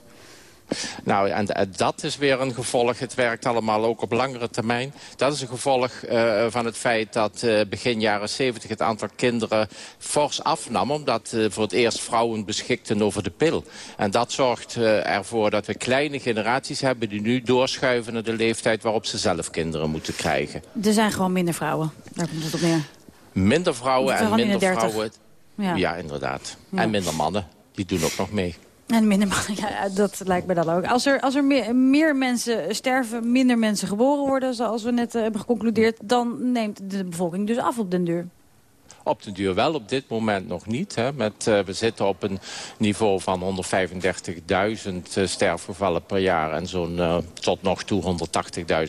Nou, en, en dat is weer een gevolg. Het werkt allemaal ook op langere termijn. Dat is een gevolg eh, van het feit dat eh, begin jaren 70 het aantal kinderen fors afnam. Omdat eh, voor het eerst vrouwen beschikten over de pil. En dat zorgt eh, ervoor dat we kleine generaties hebben die nu doorschuiven naar de leeftijd waarop ze zelf kinderen moeten krijgen. Er zijn gewoon minder vrouwen. Daar komt het op neer. Minder vrouwen en minder 30. vrouwen... Ja. Ja, inderdaad. Ja. En minder mannen. Die doen ook nog mee. En minder mannen, ja, dat lijkt me dan ook. Als er, als er meer, meer mensen sterven, minder mensen geboren worden... zoals we net eh, hebben geconcludeerd... dan neemt de bevolking dus af op den duur. Op de duur wel, op dit moment nog niet. Hè. Met, eh, we zitten op een niveau van 135.000 eh, sterfgevallen per jaar... en zo'n eh, tot nog toe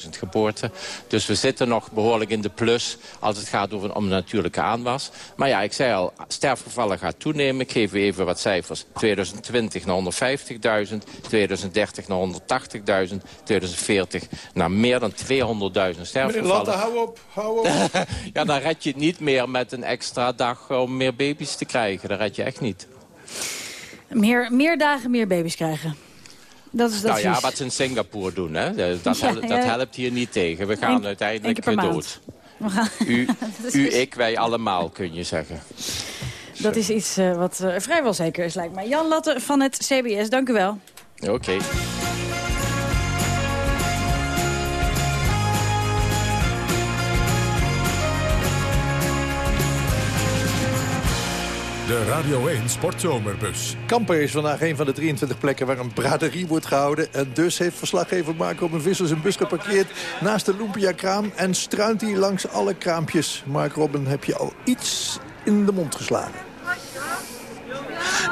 180.000 geboorten. Dus we zitten nog behoorlijk in de plus als het gaat over, om natuurlijke aanwas. Maar ja, ik zei al, sterfgevallen gaat toenemen. Ik geef u even wat cijfers. 2020 naar 150.000, 2030 naar 180.000... 2040 naar meer dan 200.000 Meneer sterfgevallen. Latte, hou op, hou op. ja, dan red je het niet meer met een extra dag om meer baby's te krijgen. Dat red je echt niet. Meer, meer dagen, meer baby's krijgen. Dat is dat nou ja, wat ze in Singapore doen, hè? dat, dat, Ja, hel- dat ja. helpt hier niet tegen. We gaan Eén- uiteindelijk dood. maand. We gaan, U, u, ik, wij allemaal, kun je zeggen. dat is iets eh, wat eh, vrijwel zeker is, lijkt mij. Jan Latte van het CBS, dank u wel. Oké. De Radio 1 Sportzomerbus. Kamper is vandaag een van de 23 plekken waar een braderie wordt gehouden. En dus heeft verslaggever Marco op een Vissel zijn bus geparkeerd naast de Lumpia-kraam. En struint hij langs alle kraampjes. Mark Robin, heb je al iets in de mond geslagen?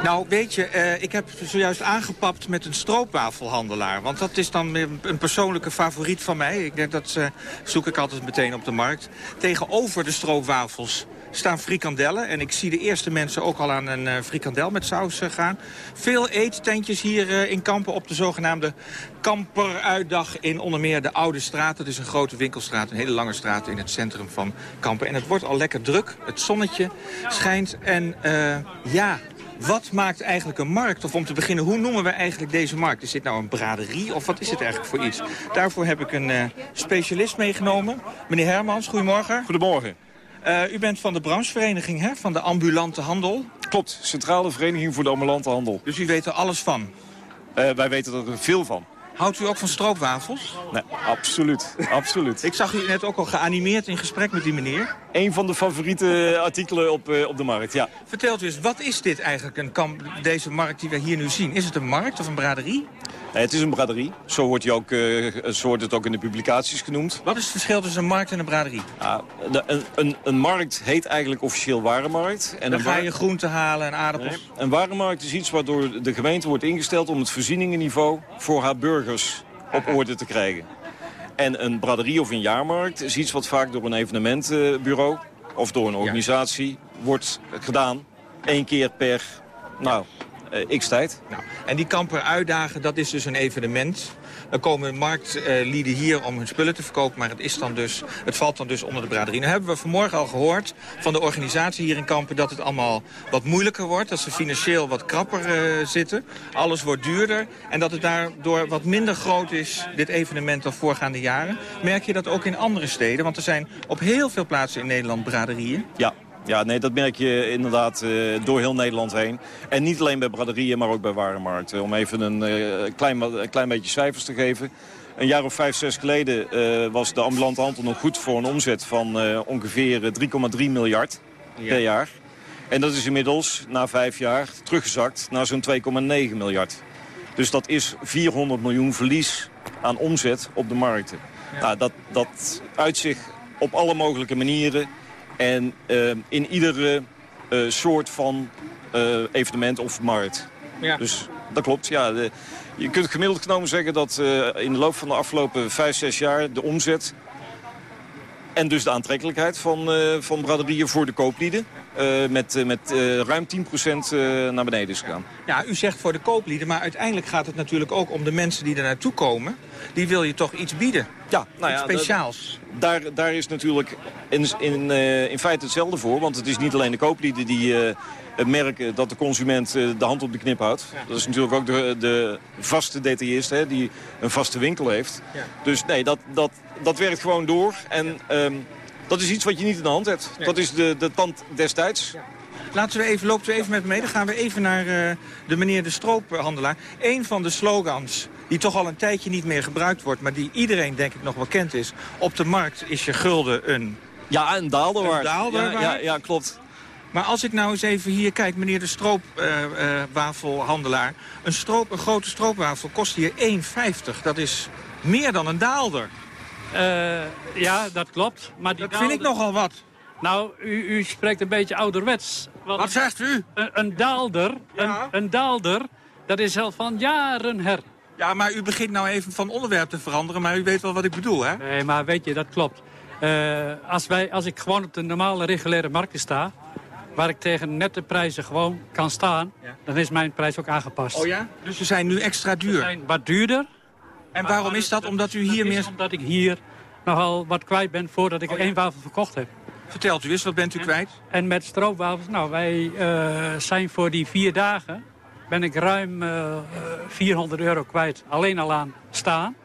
Nou, weet je, eh, ik heb zojuist aangepapt met een stroopwafelhandelaar. Want dat is dan een persoonlijke favoriet van mij. Ik denk dat eh, zoek ik altijd meteen op de markt. Tegenover de stroopwafels staan frikandellen. En ik zie de eerste mensen ook al aan een eh, frikandel met saus eh, gaan. Veel eettentjes hier eh, in Kampen op de zogenaamde Kamperuitdag in onder meer de Oude Straat. Dat is een grote winkelstraat, een hele lange straat in het centrum van Kampen. En het wordt al lekker druk. Het zonnetje schijnt. En ja, wat maakt eigenlijk een markt? Of om te beginnen, hoe noemen we eigenlijk deze markt? Is dit nou een braderie of wat is het eigenlijk voor iets? Daarvoor heb ik een specialist meegenomen. Meneer Hermans, goedemorgen. Goedemorgen. Eh, u bent van de branchevereniging hè, van de ambulante handel. Klopt, Centrale Vereniging voor de Ambulante Handel. Dus u weet er alles van? Eh, wij weten er veel van. Houdt u ook van stroopwafels? Nee, absoluut. absoluut. Ik zag u net ook al geanimeerd in gesprek met die meneer. Een van de favoriete artikelen op, eh, op de markt, ja. Vertelt u eens, wat is dit eigenlijk, een kamp, deze markt die we hier nu zien? Is het een markt of een braderie? Eh, het is een braderie. Zo wordt, hij ook, eh, zo wordt het ook in de publicaties genoemd. Wat is het verschil tussen een markt en een braderie? De- een, een, een markt heet eigenlijk officieel warenmarkt. En Dan ga je groenten halen en aardappels. Nee, Een warenmarkt is iets waardoor de gemeente wordt ingesteld om het voorzieningenniveau voor haar burgers op orde te krijgen. En een braderie of een jaarmarkt is iets wat vaak door een evenementenbureau of door een organisatie wordt gedaan. Eén keer per, nou, eh, x tijd. Nou, en die kamper uitdagen, dat is dus een evenement. Dan komen marktlieden hier om hun spullen te verkopen, maar het, is dan dus, het valt dan dus onder de braderie. Nou hebben we vanmorgen al gehoord van de organisatie hier in Kampen dat het allemaal wat moeilijker wordt. Dat ze financieel wat krapper eh, zitten. Alles wordt duurder en dat het daardoor wat minder groot is, dit evenement, dan voorgaande jaren. Merk je dat ook in andere steden? Want er zijn op heel veel plaatsen in Nederland braderieën. Ja, ja nee, dat merk je inderdaad eh, door heel Nederland heen. En niet alleen bij braderieën, maar ook bij warenmarkten. Om even een eh, klein, een klein beetje cijfers te geven. Een jaar of vijf, zes geleden eh, was de ambulante handel nog goed voor een omzet van ongeveer eh, 3,3 miljard per jaar. En dat is inmiddels na vijf jaar teruggezakt naar zo'n 2,9 miljard. Dus dat is 400 miljoen verlies aan omzet op de markten. Nou, dat, dat uit zich op alle mogelijke manieren en eh, in iedere eh, soort van eh, evenement of markt. Ja. Dus dat klopt, ja. De- je kunt gemiddeld genomen zeggen dat eh, in de loop van de afgelopen vijf, zes jaar de omzet... en dus de aantrekkelijkheid van, eh, van braderieën voor de kooplieden... eh, met, met ruim 10% eh, naar beneden is gegaan. Ja, u zegt voor de kooplieden, maar uiteindelijk gaat het natuurlijk ook om de mensen die er naartoe komen. Die wil je toch iets bieden? Ja, nou ja, speciaals. Daar, daar is natuurlijk in, in, eh, in feite hetzelfde voor. Want het is niet alleen de kooplieden die eh, merken dat de consument eh, de hand op de knip houdt. Dat is natuurlijk ook de, de vaste detailist hè, die een vaste winkel heeft. Ja. Dus nee, dat, dat, dat werkt gewoon door. En ehm, dat is iets wat je niet in de hand hebt. Nee. Dat is de, de tand destijds. Laten we even, loopt u even met me mee. Dan gaan we even naar eh, de meneer de stroophandelaar. Een van de slogans die toch al een tijdje niet meer gebruikt wordt... maar die iedereen denk ik nog wel kent is... op de markt is je gulden een... Ja, een daalder Een waard. daalder ja, ja, ja, klopt. Maar als ik nou eens even hier kijk, meneer de stroopwafelhandelaar. een, stroop, een grote stroopwafel kost hier 1,50. Dat is meer dan een daalder. Eh, ja, dat klopt. Maar die Dat vind ik nogal wat. Nou, u, u spreekt een beetje ouderwets. Want Wat zegt u? Een, een daalder, een, een daalder, dat is al van jaren her. Ja, maar u begint nou even van onderwerp te veranderen, maar u weet wel wat ik bedoel, hè? Nee, maar weet je, dat klopt. Eh, als, wij, als ik gewoon op de normale reguliere markten sta... waar ik tegen nette prijzen gewoon kan staan... dan is mijn prijs ook aangepast. Oh ja? Dus ze zijn nu extra Ze duur. zijn wat duurder. En waarom is dat? Omdat u hier meer... is omdat ik hier nogal wat kwijt ben voordat ik er één wafel verkocht heb. Vertelt u eens, wat bent u kwijt? En met stroopwafels, nou, wij eh, zijn voor die vier dagen... ben ik ruim eh, eh, 400 euro kwijt, alleen al aan staan.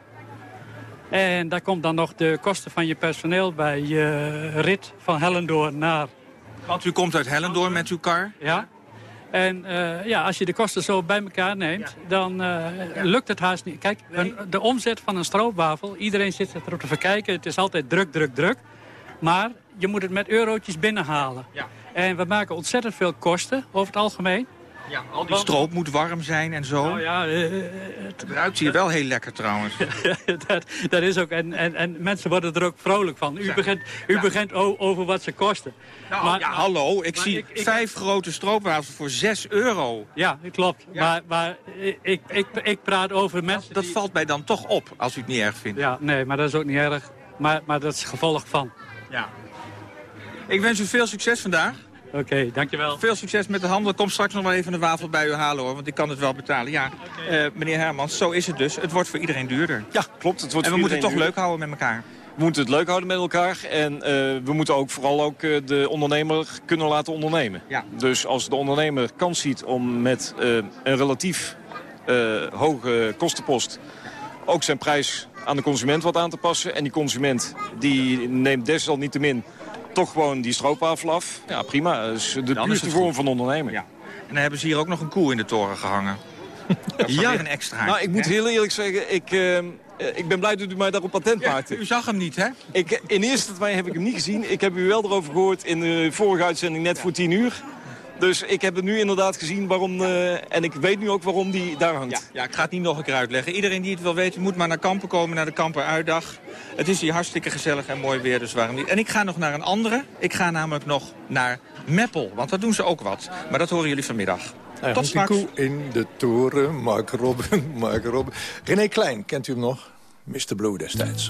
En daar komt dan nog de kosten van je personeel bij je rit van Hellendoorn naar... Want u komt uit Hellendoorn met uw kar? Ja. En eh, ja, als je de kosten zo bij elkaar neemt, dan lukt het haast niet. Kijk, een- de omzet van een stroopwafel, iedereen zit erop te verkijken. Het is altijd druk, druk, druk. Maar je moet het met eurotjes binnenhalen. Ja. En we maken ontzettend veel kosten over het algemeen. Ja, al die stroop moet warm zijn en zo. Nou ja, eh, Het ruikt hier wel heel lekker trouwens. dat, dat is ook. En, en, en mensen worden er ook vrolijk van. U begint, u begint over wat ze kosten. Nou, ja, hallo, ik maar zie ik- ik- vijf grote stroopwafels voor 6 euro. Ja, dat klopt. Maar, maar ik, ik, ik praat over mensen Dat valt mij dan toch op, als u het niet erg vindt. Ja, nee, maar dat is ook niet erg. Maar, maar dat is gevolg van. Ja. Ik wens u veel succes vandaag. Oké, dankjewel. Veel succes met de handel. Kom straks nog wel even een wafel bij u halen hoor, want ik kan het wel betalen. Ja, eh, meneer Hermans, zo is het dus. Het wordt voor iedereen duurder. Ja, klopt. Het wordt en we moeten het toch leuk houden met elkaar. We moeten het leuk houden met elkaar. En eh, we moeten ook vooral ook eh, de ondernemer kunnen laten ondernemen. Ja. Dus als de ondernemer kans ziet om met een relatief eh, hoge kostenpost... ook zijn prijs aan de consument wat aan te passen... en die consument die neemt desalniettemin toch gewoon die stroopwafel af... ja, prima. Dat is de Dan is puurste vorm goed. van ondernemen. Ja. En dan hebben ze hier ook nog een koe in de toren gehangen. Weer een extra. Nou, ik moet heel eerlijk zeggen, ik, eh, eh, ik ben blij dat u mij daarop patent maakte. U zag hem niet, hè? Ik, in eerste termijn heb ik hem niet gezien. Ik heb u wel erover gehoord in de vorige uitzending net voor tien uur. Dus ik heb het nu inderdaad gezien waarom, eh, en ik weet nu ook waarom die daar hangt. Ja, ik ga het niet nog een keer uitleggen. Iedereen die het wil weten, moet maar naar Kampen komen, naar de Kamper Uitdag. Het is hier hartstikke gezellig en mooi weer, dus waarom niet? En ik ga nog naar een andere. Ik ga namelijk nog naar Meppel, want daar doen ze ook wat. Maar dat horen jullie vanmiddag. Hij Tot straks. koe in de toren. Mark Robin, Mark Robin. René Klein, kent u hem nog? Mr. Blue destijds.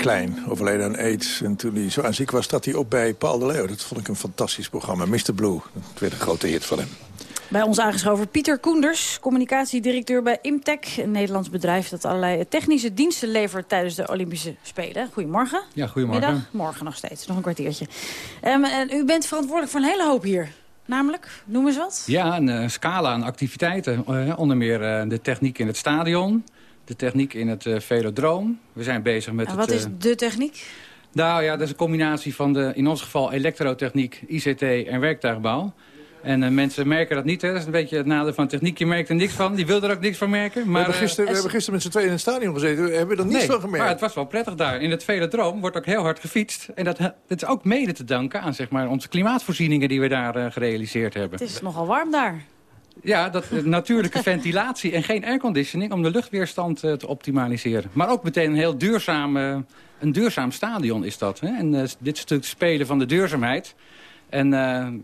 Klein, overleden aan aids. En toen hij zo aan ziek was, trad hij op bij Paul de Leeuw. Dat vond ik een fantastisch programma. Mr. Blue, dat werd een grote hit van hem. Bij ons aangeschoven Pieter Koenders, communicatiedirecteur bij Imtech. Een Nederlands bedrijf dat allerlei technische diensten levert tijdens de Olympische Spelen. Goedemorgen. Ja, goedemorgen. Middag, morgen nog steeds, nog een kwartiertje. Ehm, en u bent verantwoordelijk voor een hele hoop hier. Namelijk, noem eens wat. Ja, een eh, scala aan activiteiten. Eh, onder meer eh, de techniek in het stadion, de techniek in het eh, velodroom. We zijn bezig met En wat het... is eh, de techniek? Nou ja, dat is een combinatie van de, in ons geval elektrotechniek, ICT en werktuigbouw. En eh, mensen merken dat niet, hè. dat is een beetje het nadeel van techniek. Je merkt er niks van, die wil er ook niks van merken. Maar, we, hebben gisteren, we hebben gisteren met z'n tweeën in het stadion gezeten. We hebben er niets nee, van gemerkt. maar het was wel prettig daar. In het velodroom wordt ook heel hard gefietst. En dat, dat is ook mede te danken aan zeg maar, onze klimaatvoorzieningen die we daar gerealiseerd hebben. Het is nogal warm daar. Ja, dat, eh, natuurlijke ventilatie en geen airconditioning... om de luchtweerstand eh, te optimaliseren. Maar ook meteen een heel duurzaam, eh, een duurzaam stadion is dat. Hè? En dit is natuurlijk spelen van de duurzaamheid. En eh, het,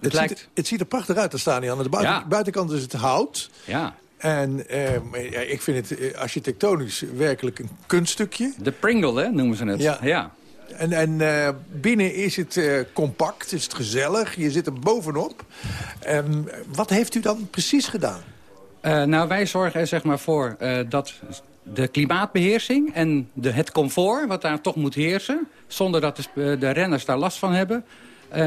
Het, lijkt... ziet, er- het ziet er prachtig uit, dat stadion. Aan de buiten- Ja. buitenkant is het hout. Ja. En eh, ik vind het architectonisch werkelijk een kunststukje. De Pringle, hè, noemen ze het. Ja. ja. En, en eh, binnen is het eh, compact, is het gezellig. Je zit er bovenop. Ehm, wat heeft u dan precies gedaan? Eh, nou, wij zorgen er zeg maar voor dat de klimaatbeheersing en de, het comfort... wat daar toch moet heersen, zonder dat de, de renners daar last van hebben...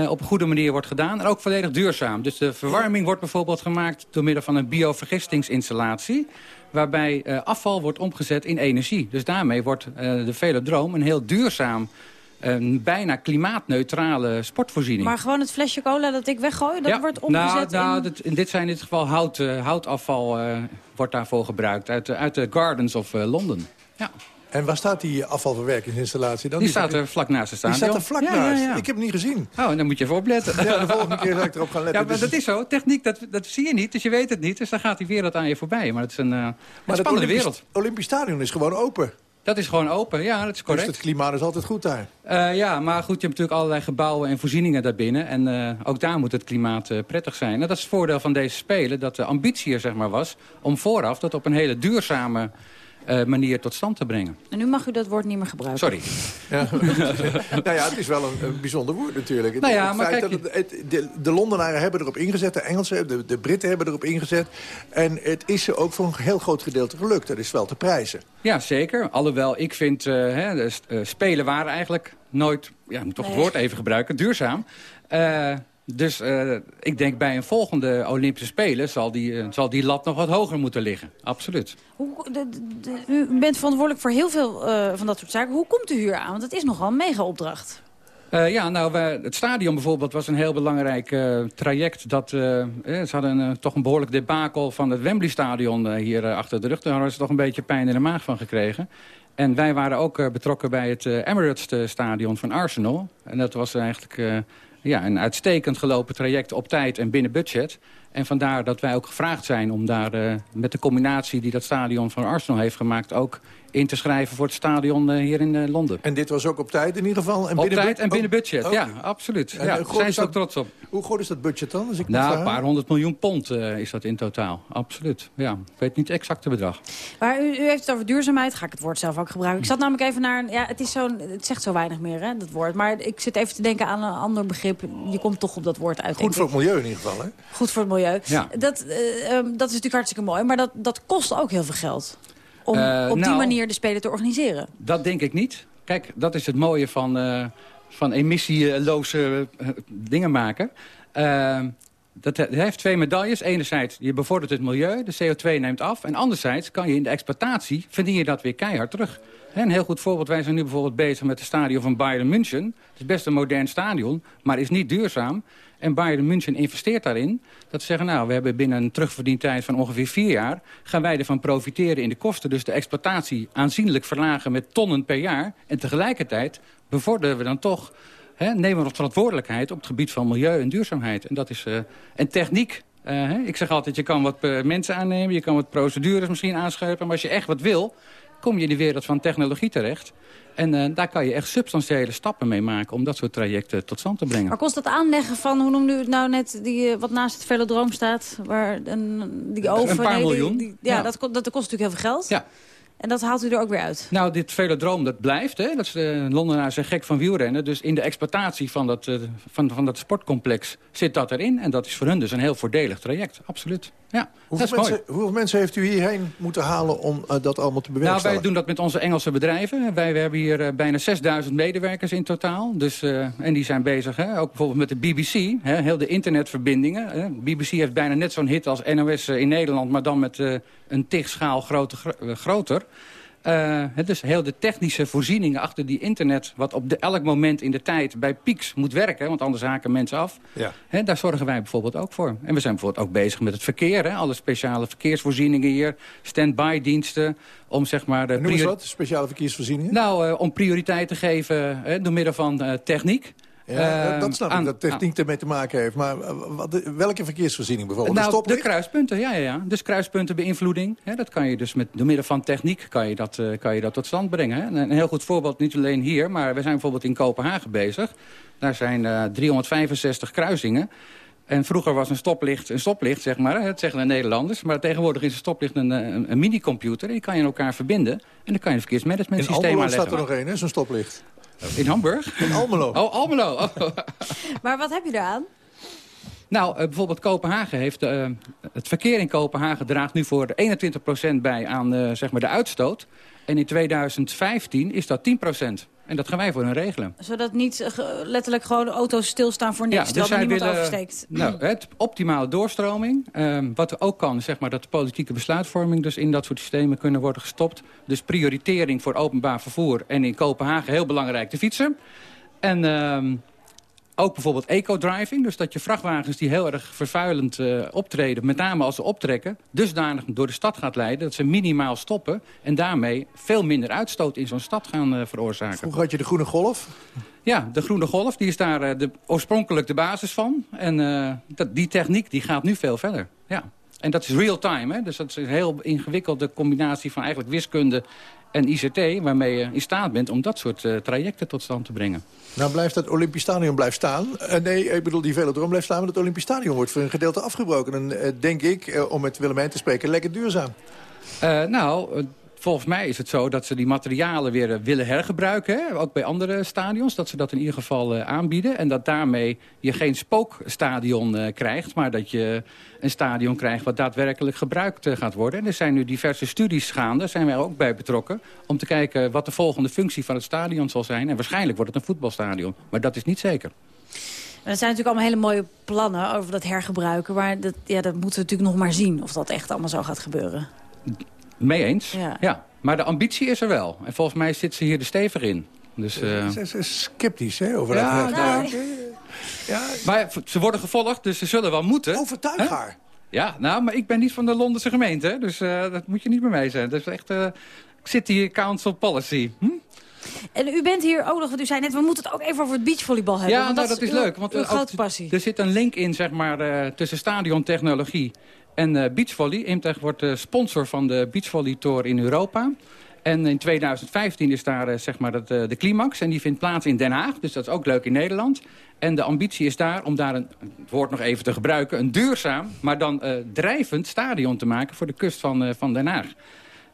op een goede manier wordt gedaan en ook volledig duurzaam. Dus de verwarming wordt bijvoorbeeld gemaakt door middel van een biovergistingsinstallatie... waarbij afval wordt omgezet in energie. Dus daarmee wordt de velodroom een heel duurzaam... een bijna klimaatneutrale sportvoorziening. Maar gewoon het flesje cola dat ik weggooi, dat Ja, wordt omgezet nou, nou, in... dit- in dit zijn in dit geval hout, eh, houtafval eh, wordt daarvoor gebruikt. Uit, de- uit de Gardens of eh, Londen. Ja. En waar staat die afvalverwerkingsinstallatie dan? Die staat er vlak naast het Die stadion. staat er vlak Ja, ja, naast. ja. Ik heb hem niet gezien. Oh, dan moet je even opletten. Ja, de volgende keer zal ik erop gaan letten. Ja, maar Dus- dat is zo. Techniek, dat, dat zie je niet, dus je weet het niet. Dus dan gaat die wereld aan je voorbij. Maar het is een, eh, een Maar het spannende Olympisch, wereld. Olympisch Stadion is gewoon open. Dat is gewoon open, ja, dat is correct. Dus het klimaat is altijd goed daar. Eh, ja, maar goed, je hebt natuurlijk allerlei gebouwen en voorzieningen daarbinnen. En eh, ook daar moet het klimaat eh, prettig zijn. En dat is het voordeel van deze Spelen, dat de ambitie er zeg maar, was... om vooraf dat op een hele duurzame eh, manier tot stand te brengen. En nu mag u dat woord niet meer gebruiken. Sorry. Ja. nou ja, het is wel een, een bijzonder woord natuurlijk. Nou ja, het maar feit kijk, dat het, het- de, de Londenaren hebben erop ingezet, de Engelsen, de, de Britten hebben erop ingezet. En het is ze ook voor een heel groot gedeelte gelukt. Dat is wel te prijzen. Ja, zeker. Alhoewel, ik vind, eh, hè, eh, spelen waren eigenlijk nooit... Ja, ik moet toch het woord even gebruiken, duurzaam. Eh, dus eh, ik denk bij een volgende Olympische Spelen... Zal die, eh, zal die lat nog wat hoger moeten liggen. Absoluut. Hoe, de, de- de- u bent verantwoordelijk voor heel veel eh, van dat soort zaken. Hoe komt u hier aan? Want het is nogal een mega-opdracht. Eh, ja, nou, wij- het stadion bijvoorbeeld was een heel belangrijk traject. Dat, eh, ze hadden toch een behoorlijk debakel van het Wembley-stadion hier achter de rug. Daar hadden ze toch een beetje pijn in de maag van gekregen. En wij waren ook betrokken bij het Emirates-stadion van Arsenal. En dat was eigenlijk ja, een uitstekend gelopen traject op tijd en binnen budget. En vandaar dat wij ook gevraagd zijn om daar eh, met de combinatie die dat stadion van Arsenal heeft gemaakt... ook in te schrijven voor het stadion eh, hier in eh, Londen. En dit was ook op tijd in ieder geval? En op binnen tijd en binnen oh, budget, oké. ja, absoluut. En Ja, hoe groot zijn is ze ook dat- trots op. Hoe groot is dat budget dan? Als ik Nou, een paar honderd miljoen pond eh, is dat in totaal. Absoluut, ja. Ik weet niet het exacte bedrag. Maar u, u heeft het over duurzaamheid. Ga ik het woord zelf ook gebruiken. Ik zat namelijk even naar... Ja, het, is zo'n, het zegt zo weinig meer, hè, dat woord. Maar ik zit even te denken aan een ander begrip. Je komt toch op dat woord uit, Goed voor het milieu in ieder geval, hè? Goed voor het milieu. Ja. Dat, eh, ehm, dat is natuurlijk hartstikke mooi. Maar dat, dat kost ook heel veel geld. Om Eh, op die nou- manier de Spelen te organiseren. Dat denk ik niet. Kijk, dat is het mooie van, eh, van emissieloze eh, dingen maken. Dat he- heeft twee medailles. Enerzijds, je bevordert het milieu, de CO2 neemt af. En anderzijds kan je in de exploitatie, verdien je dat weer keihard terug. Een heel goed voorbeeld, wij zijn nu bijvoorbeeld bezig met het stadion van Bayern München. Het is best een modern stadion, maar is niet duurzaam. En Bayern München investeert daarin. Dat ze zeggen, nou, we hebben binnen een terugverdientijd van ongeveer vier jaar... gaan wij ervan profiteren in de kosten. Dus de exploitatie aanzienlijk verlagen met tonnen per jaar. En tegelijkertijd bevorderen we dan toch... Hè, nemen we nog verantwoordelijkheid op het gebied van milieu en duurzaamheid. En dat is eh en techniek. eh. Ik zeg altijd, je kan wat eh, mensen aannemen... je kan wat procedures misschien aanscherpen... maar als je echt wat wil, kom je in de wereld van technologie terecht... En eh, daar kan je echt substantiële stappen mee maken... om dat soort trajecten tot stand te brengen. Maar kost dat aanleggen van, hoe noemde u het nou net... Die, eh, wat naast het velodroom staat? Waar een, die oven... paar die- miljoen. die- ja, Ja. Dat, dat kost natuurlijk heel veel geld. Ja. En dat haalt u er ook weer uit. Nou, dit velodroom, dat blijft. Hè? Dat is, de Londenaars zijn gek van wielrennen. Dus in de exploitatie van dat, eh, van, van dat sportcomplex zit dat erin. En dat is voor hun dus een heel voordelig traject. Absoluut. Ja, Hoeveel dat is mooi. mensen, hoeveel mensen heeft u hierheen moeten halen om eh, dat allemaal te Nou, bewerkstelligen? wij doen dat met onze Engelse bedrijven. Wij we hebben hier eh, bijna 6000 medewerkers in totaal. Dus, eh, en die zijn bezig, hè, ook bijvoorbeeld met de BBC. Hè, heel de internetverbindingen. Hè. BBC heeft bijna net zo'n hit als NOS in Nederland... maar dan met eh, een tig-schaal groter. gro- eh, groter. Eh, is heel de technische voorzieningen achter die internet... wat op de, elk moment in de tijd bij pieks moet werken... want anders haken mensen af. Ja. Hè, daar zorgen wij bijvoorbeeld ook voor. En we zijn bijvoorbeeld ook bezig met het verkeer. Hè, alle speciale verkeersvoorzieningen hier. Stand-by diensten. Om zeg maar... De Noem eens wat, speciale verkeersvoorzieningen? nou, eh, om prioriteit te geven hè, door middel van eh, techniek. Ja, Eh, dat snap ik, aan- dat techniek ermee te maken heeft. Maar eh, wat, welke verkeersvoorziening bijvoorbeeld? nou, de de stoplicht? kruispunten, ja, ja, ja. Dus kruispuntenbeïnvloeding. Hè, dat kan je dus met door middel van techniek kan je dat, eh, kan je dat tot stand brengen. Hè. En Een heel goed voorbeeld, niet alleen hier, maar we zijn bijvoorbeeld in Kopenhagen bezig. Daar zijn eh, 365 kruisingen. En vroeger was een stoplicht een stoplicht, zeg maar. Dat zeggen de Nederlanders. Maar tegenwoordig is een stoplicht een, eh, een, een minicomputer. Die kan je in elkaar verbinden. En dan kan je een verkeersmanagement In systeem Almelo aanleggen. staat er nog één, hè, zo'n stoplicht. In Hamburg? In Almelo. Oh, Almelo. Oh. Maar wat heb je eraan? Nou, eh, bijvoorbeeld Kopenhagen heeft... eh, het verkeer in Kopenhagen draagt nu voor 21% bij aan eh, zeg maar de uitstoot. En in 2015 is dat 10%. En dat gaan wij voor hen regelen. Zodat niet eh, letterlijk gewoon auto's stilstaan voor niks. terwijl er niemand oversteekt. Nou, het optimale doorstroming. Ehm, wat ook kan, zeg maar, dat de politieke besluitvorming... dus in dat soort systemen kunnen worden gestopt. Dus prioritering voor openbaar vervoer. En in Kopenhagen heel belangrijk de fietsen. En ehm, ook bijvoorbeeld eco-driving. Dus dat je vrachtwagens die heel erg vervuilend eh, optreden... met name als ze optrekken, dusdanig door de stad gaat leiden... dat ze minimaal stoppen en daarmee veel minder uitstoot in zo'n stad gaan eh, veroorzaken. Vroeger had je de groene golf. Ja, de groene golf, die is daar eh, de, oorspronkelijk de basis van. En dat, die techniek die gaat nu veel verder. Ja. En dat is real-time, hè? dus dat is een heel ingewikkelde combinatie van eigenlijk wiskunde en ICT... waarmee je in staat bent om dat soort eh, trajecten tot stand te brengen. Nou blijft dat Olympisch Stadion blijft staan. Eh, nee, ik bedoel die velodroom blijft staan, maar het Olympisch Stadion wordt voor een gedeelte afgebroken. En eh, denk ik, om met Willemijn te spreken, lekker duurzaam. Nou, volgens mij is het zo dat ze die materialen weer eh, willen hergebruiken. Hè? Ook bij andere stadions, dat ze dat in ieder geval eh, aanbieden. En dat daarmee je geen spookstadion eh, krijgt... maar dat je een stadion krijgt wat daadwerkelijk gebruikt gaat worden. En er zijn nu diverse studies gaande, daar zijn wij ook bij betrokken... om te kijken wat de volgende functie van het stadion zal zijn. En waarschijnlijk wordt het een voetbalstadion, maar dat is niet zeker. Dat zijn natuurlijk allemaal hele mooie plannen over dat hergebruiken. Maar dat, ja, dat moeten we natuurlijk nog maar zien of dat echt allemaal zo gaat gebeuren. Mee eens, Ja. ja. Maar de ambitie is er wel. En volgens mij zit ze hier er stevig in. Dus, eh, Ze ze is sceptisch hè, over Ja, dat. nou, ja, Maar ze worden gevolgd, dus ze zullen wel moeten. Overtuig haar. Ja, nou, maar ik ben niet van de Londense gemeente. hè, Dus eh, dat moet je niet bij mij zijn. Dat is echt... eh, City Council Policy. Hm? En u bent hier ook nog, want u zei net, we moeten het ook even over het beachvolleybal hebben. Ja, want nou, dat is uw- leuk. Want uw eh, grote passie. er zit een link in zeg maar, eh, tussen stadiontechnologie en eh, beachvolley. Imtech wordt de sponsor van de beachvolley tour in Europa. En in 2015 is daar eh, zeg maar dat, eh, de climax. En die vindt plaats in Den Haag. Dus dat is ook leuk in Nederland. En de ambitie is daar om daar een, het woord nog even te gebruiken... een duurzaam, maar dan eh, drijvend stadion te maken... voor de kust van, eh, van Den Haag.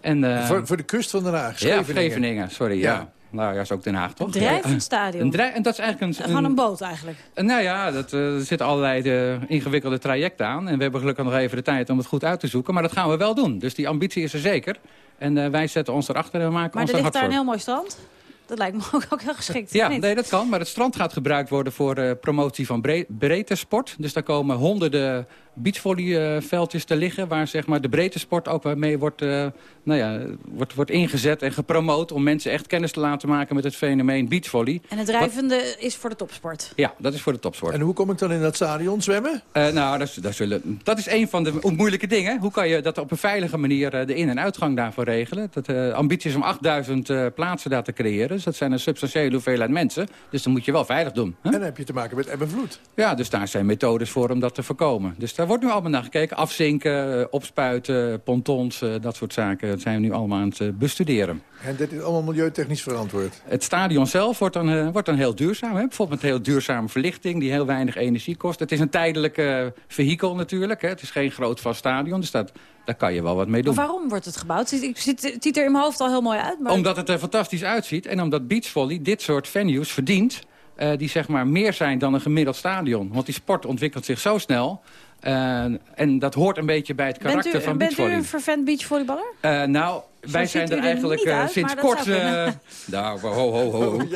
En, eh, Voor, voor de kust van Den Haag, ja. Scheveningen, sorry. Ja. Ja. Nou ja, is ook Den Haag, toch? Een drijvend stadion. Een drij- en dat is eigenlijk een, Gewoon een boot eigenlijk. eh, Nou ja, dat, eh, er zitten allerlei eh, ingewikkelde trajecten aan. En we hebben gelukkig nog even de tijd om het goed uit te zoeken. Maar dat gaan we wel doen. Dus die ambitie is er zeker. En wij zetten ons erachter en maken Maar ons er er ligt daar een heel mooi strand. Dat lijkt me ook, ook heel geschikt. Ja, nee, dat kan. Maar het strand gaat gebruikt worden voor promotie van bre breedte sport. Dus daar komen honderden beachvolleyveldjes te liggen... waar zeg maar, de breedte sport ook mee wordt, eh, nou ja, wordt, wordt ingezet en gepromoot... om mensen echt kennis te laten maken met het fenomeen beachvolley. En het drijvende is voor de topsport. Ja, dat is voor de topsport. En hoe kom ik dan in dat stadion zwemmen? Eh, nou, dat, is- dat, zullen, dat is een van de moeilijke dingen. Hoe kan je dat op een veilige manier eh, de in- en uitgang daarvoor regelen? Dat eh, ambitie is om 8000 eh, plaatsen daar te creëren. Dus dat zijn een substantiële hoeveelheid mensen. Dus dan moet je wel veilig doen. hè? En dan heb je te maken met eb en vloed. Ja, dus daar zijn methodes voor om dat te voorkomen. Dus daar wordt nu allemaal naar gekeken. Afzinken, eh, opspuiten, pontons, eh, dat soort zaken. Dat zijn we nu allemaal aan het eh, bestuderen. En dit is allemaal milieutechnisch verantwoord. Het stadion zelf wordt dan, eh, wordt dan heel duurzaam. Hè? Bijvoorbeeld met heel duurzame verlichting die heel weinig energie kost. Het is een tijdelijk eh, vehikel natuurlijk. Hè? Het is geen groot vast stadion, dus dat, daar kan je wel wat mee doen. Maar waarom wordt het gebouwd? Het, ziet- het ziet er in mijn hoofd al heel mooi uit. Maar... Omdat het er fantastisch uitziet en omdat beachvolley dit soort venues verdient... eh, die zeg maar meer zijn dan een gemiddeld stadion. Want die sport ontwikkelt zich zo snel... eh, en dat hoort een beetje bij het karakter u, van bent u beachvolley. een vervent beachvolleyballer? Eh, nou, wij zijn er er eigenlijk eh, uit, sinds kort... eh, nou, ho, ho, ho. ho.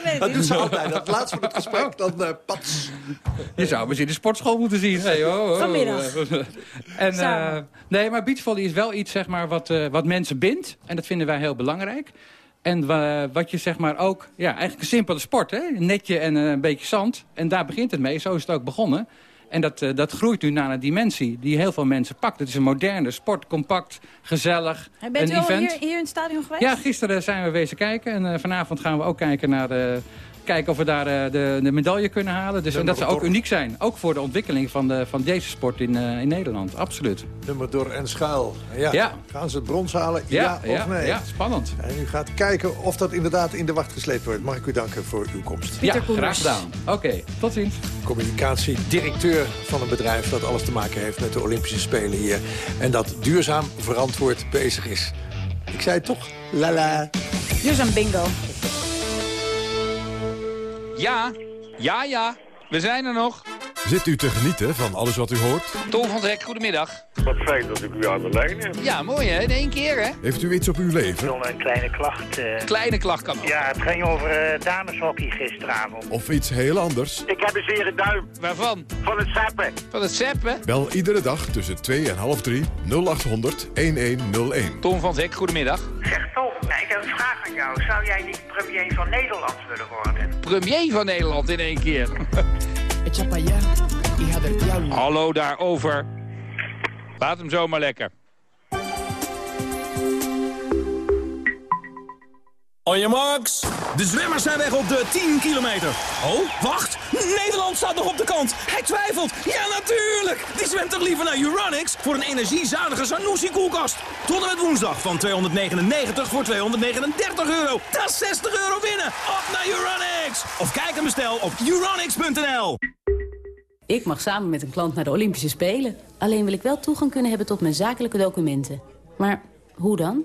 ik weet het Dat niet. doen ze altijd. Dat laatst van het gesprek, dan eh pats. Je zou me eens in de sportschool moeten zien. Hey. Vanmiddag. en, eh, nee, maar beachvolley is wel iets zeg maar, wat, eh, wat mensen bindt. En dat vinden wij heel belangrijk. En wa- wat je zeg maar ook... Ja, eigenlijk een simpele sport. Hè? Een netje en een beetje zand. En daar begint het mee. Zo is het ook begonnen. En dat, eh, dat groeit nu naar een dimensie die heel veel mensen pakt. Het is een moderne sport, compact, gezellig, Hey, Bent een u al hier, hier in het stadion geweest? Ja, gisteren zijn we wezen kijken. En eh, vanavond gaan we ook kijken naar de, kijken of we daar eh, de, de medaille kunnen halen. Dus, en dat zou ook uniek zijn. Ook voor de ontwikkeling van, de, van deze sport in, eh, in Nederland. Absoluut. Nummer door en schuil. Ja. Ja. Gaan ze het brons halen? Ja, of nee? ja, spannend. En u gaat kijken of dat inderdaad in de wacht gesleept wordt. Mag ik u danken voor uw komst. ja, graag gedaan. Oké, tot ziens. Communicatiedirecteur van een bedrijf dat alles te maken heeft met de Olympische Spelen hier. En dat duurzaam verantwoord bezig is. Ik zei het toch? Lala. Duurzaam bingo. Ja, ja, ja. We zijn er nog. Zit u te genieten van alles wat u hoort? Tom van Drek, goedemiddag. Wat fijn dat ik u aan de lijn heb. Ja, mooi hè, in één keer hè. Heeft u iets op uw leven? Nog een kleine klacht. eh. Kleine klacht kan ook. Ja, het ging over eh, dameshockey gisteravond. Of iets heel anders? Ik heb een zere duim. Waarvan? Van het sappen. Van het seppen. Bel iedere dag tussen 2 en half 3 0800 1101. Tom van Drek, goedemiddag. Zeg Tom, nou, ik heb een vraag aan jou. Zou jij niet premier van Nederland willen worden? Premier van Nederland in één keer. Hallo daarover. Laat hem zomaar lekker. On your marks. De zwemmers zijn weg op de 10 kilometer. Oh, wacht. Nederland staat nog op de kant. Hij twijfelt. Ja, natuurlijk. Die zwemt toch liever naar Uranix voor een energiezuinige Sanusi-koelkast. Tot en met woensdag van 299 voor 239 euro. Dat is 60 euro winnen. Op naar Uranix. Of kijk en bestel op uranix.nl. Ik mag samen met een klant naar de Olympische Spelen. Alleen wil ik wel toegang kunnen hebben tot mijn zakelijke documenten. Maar hoe dan?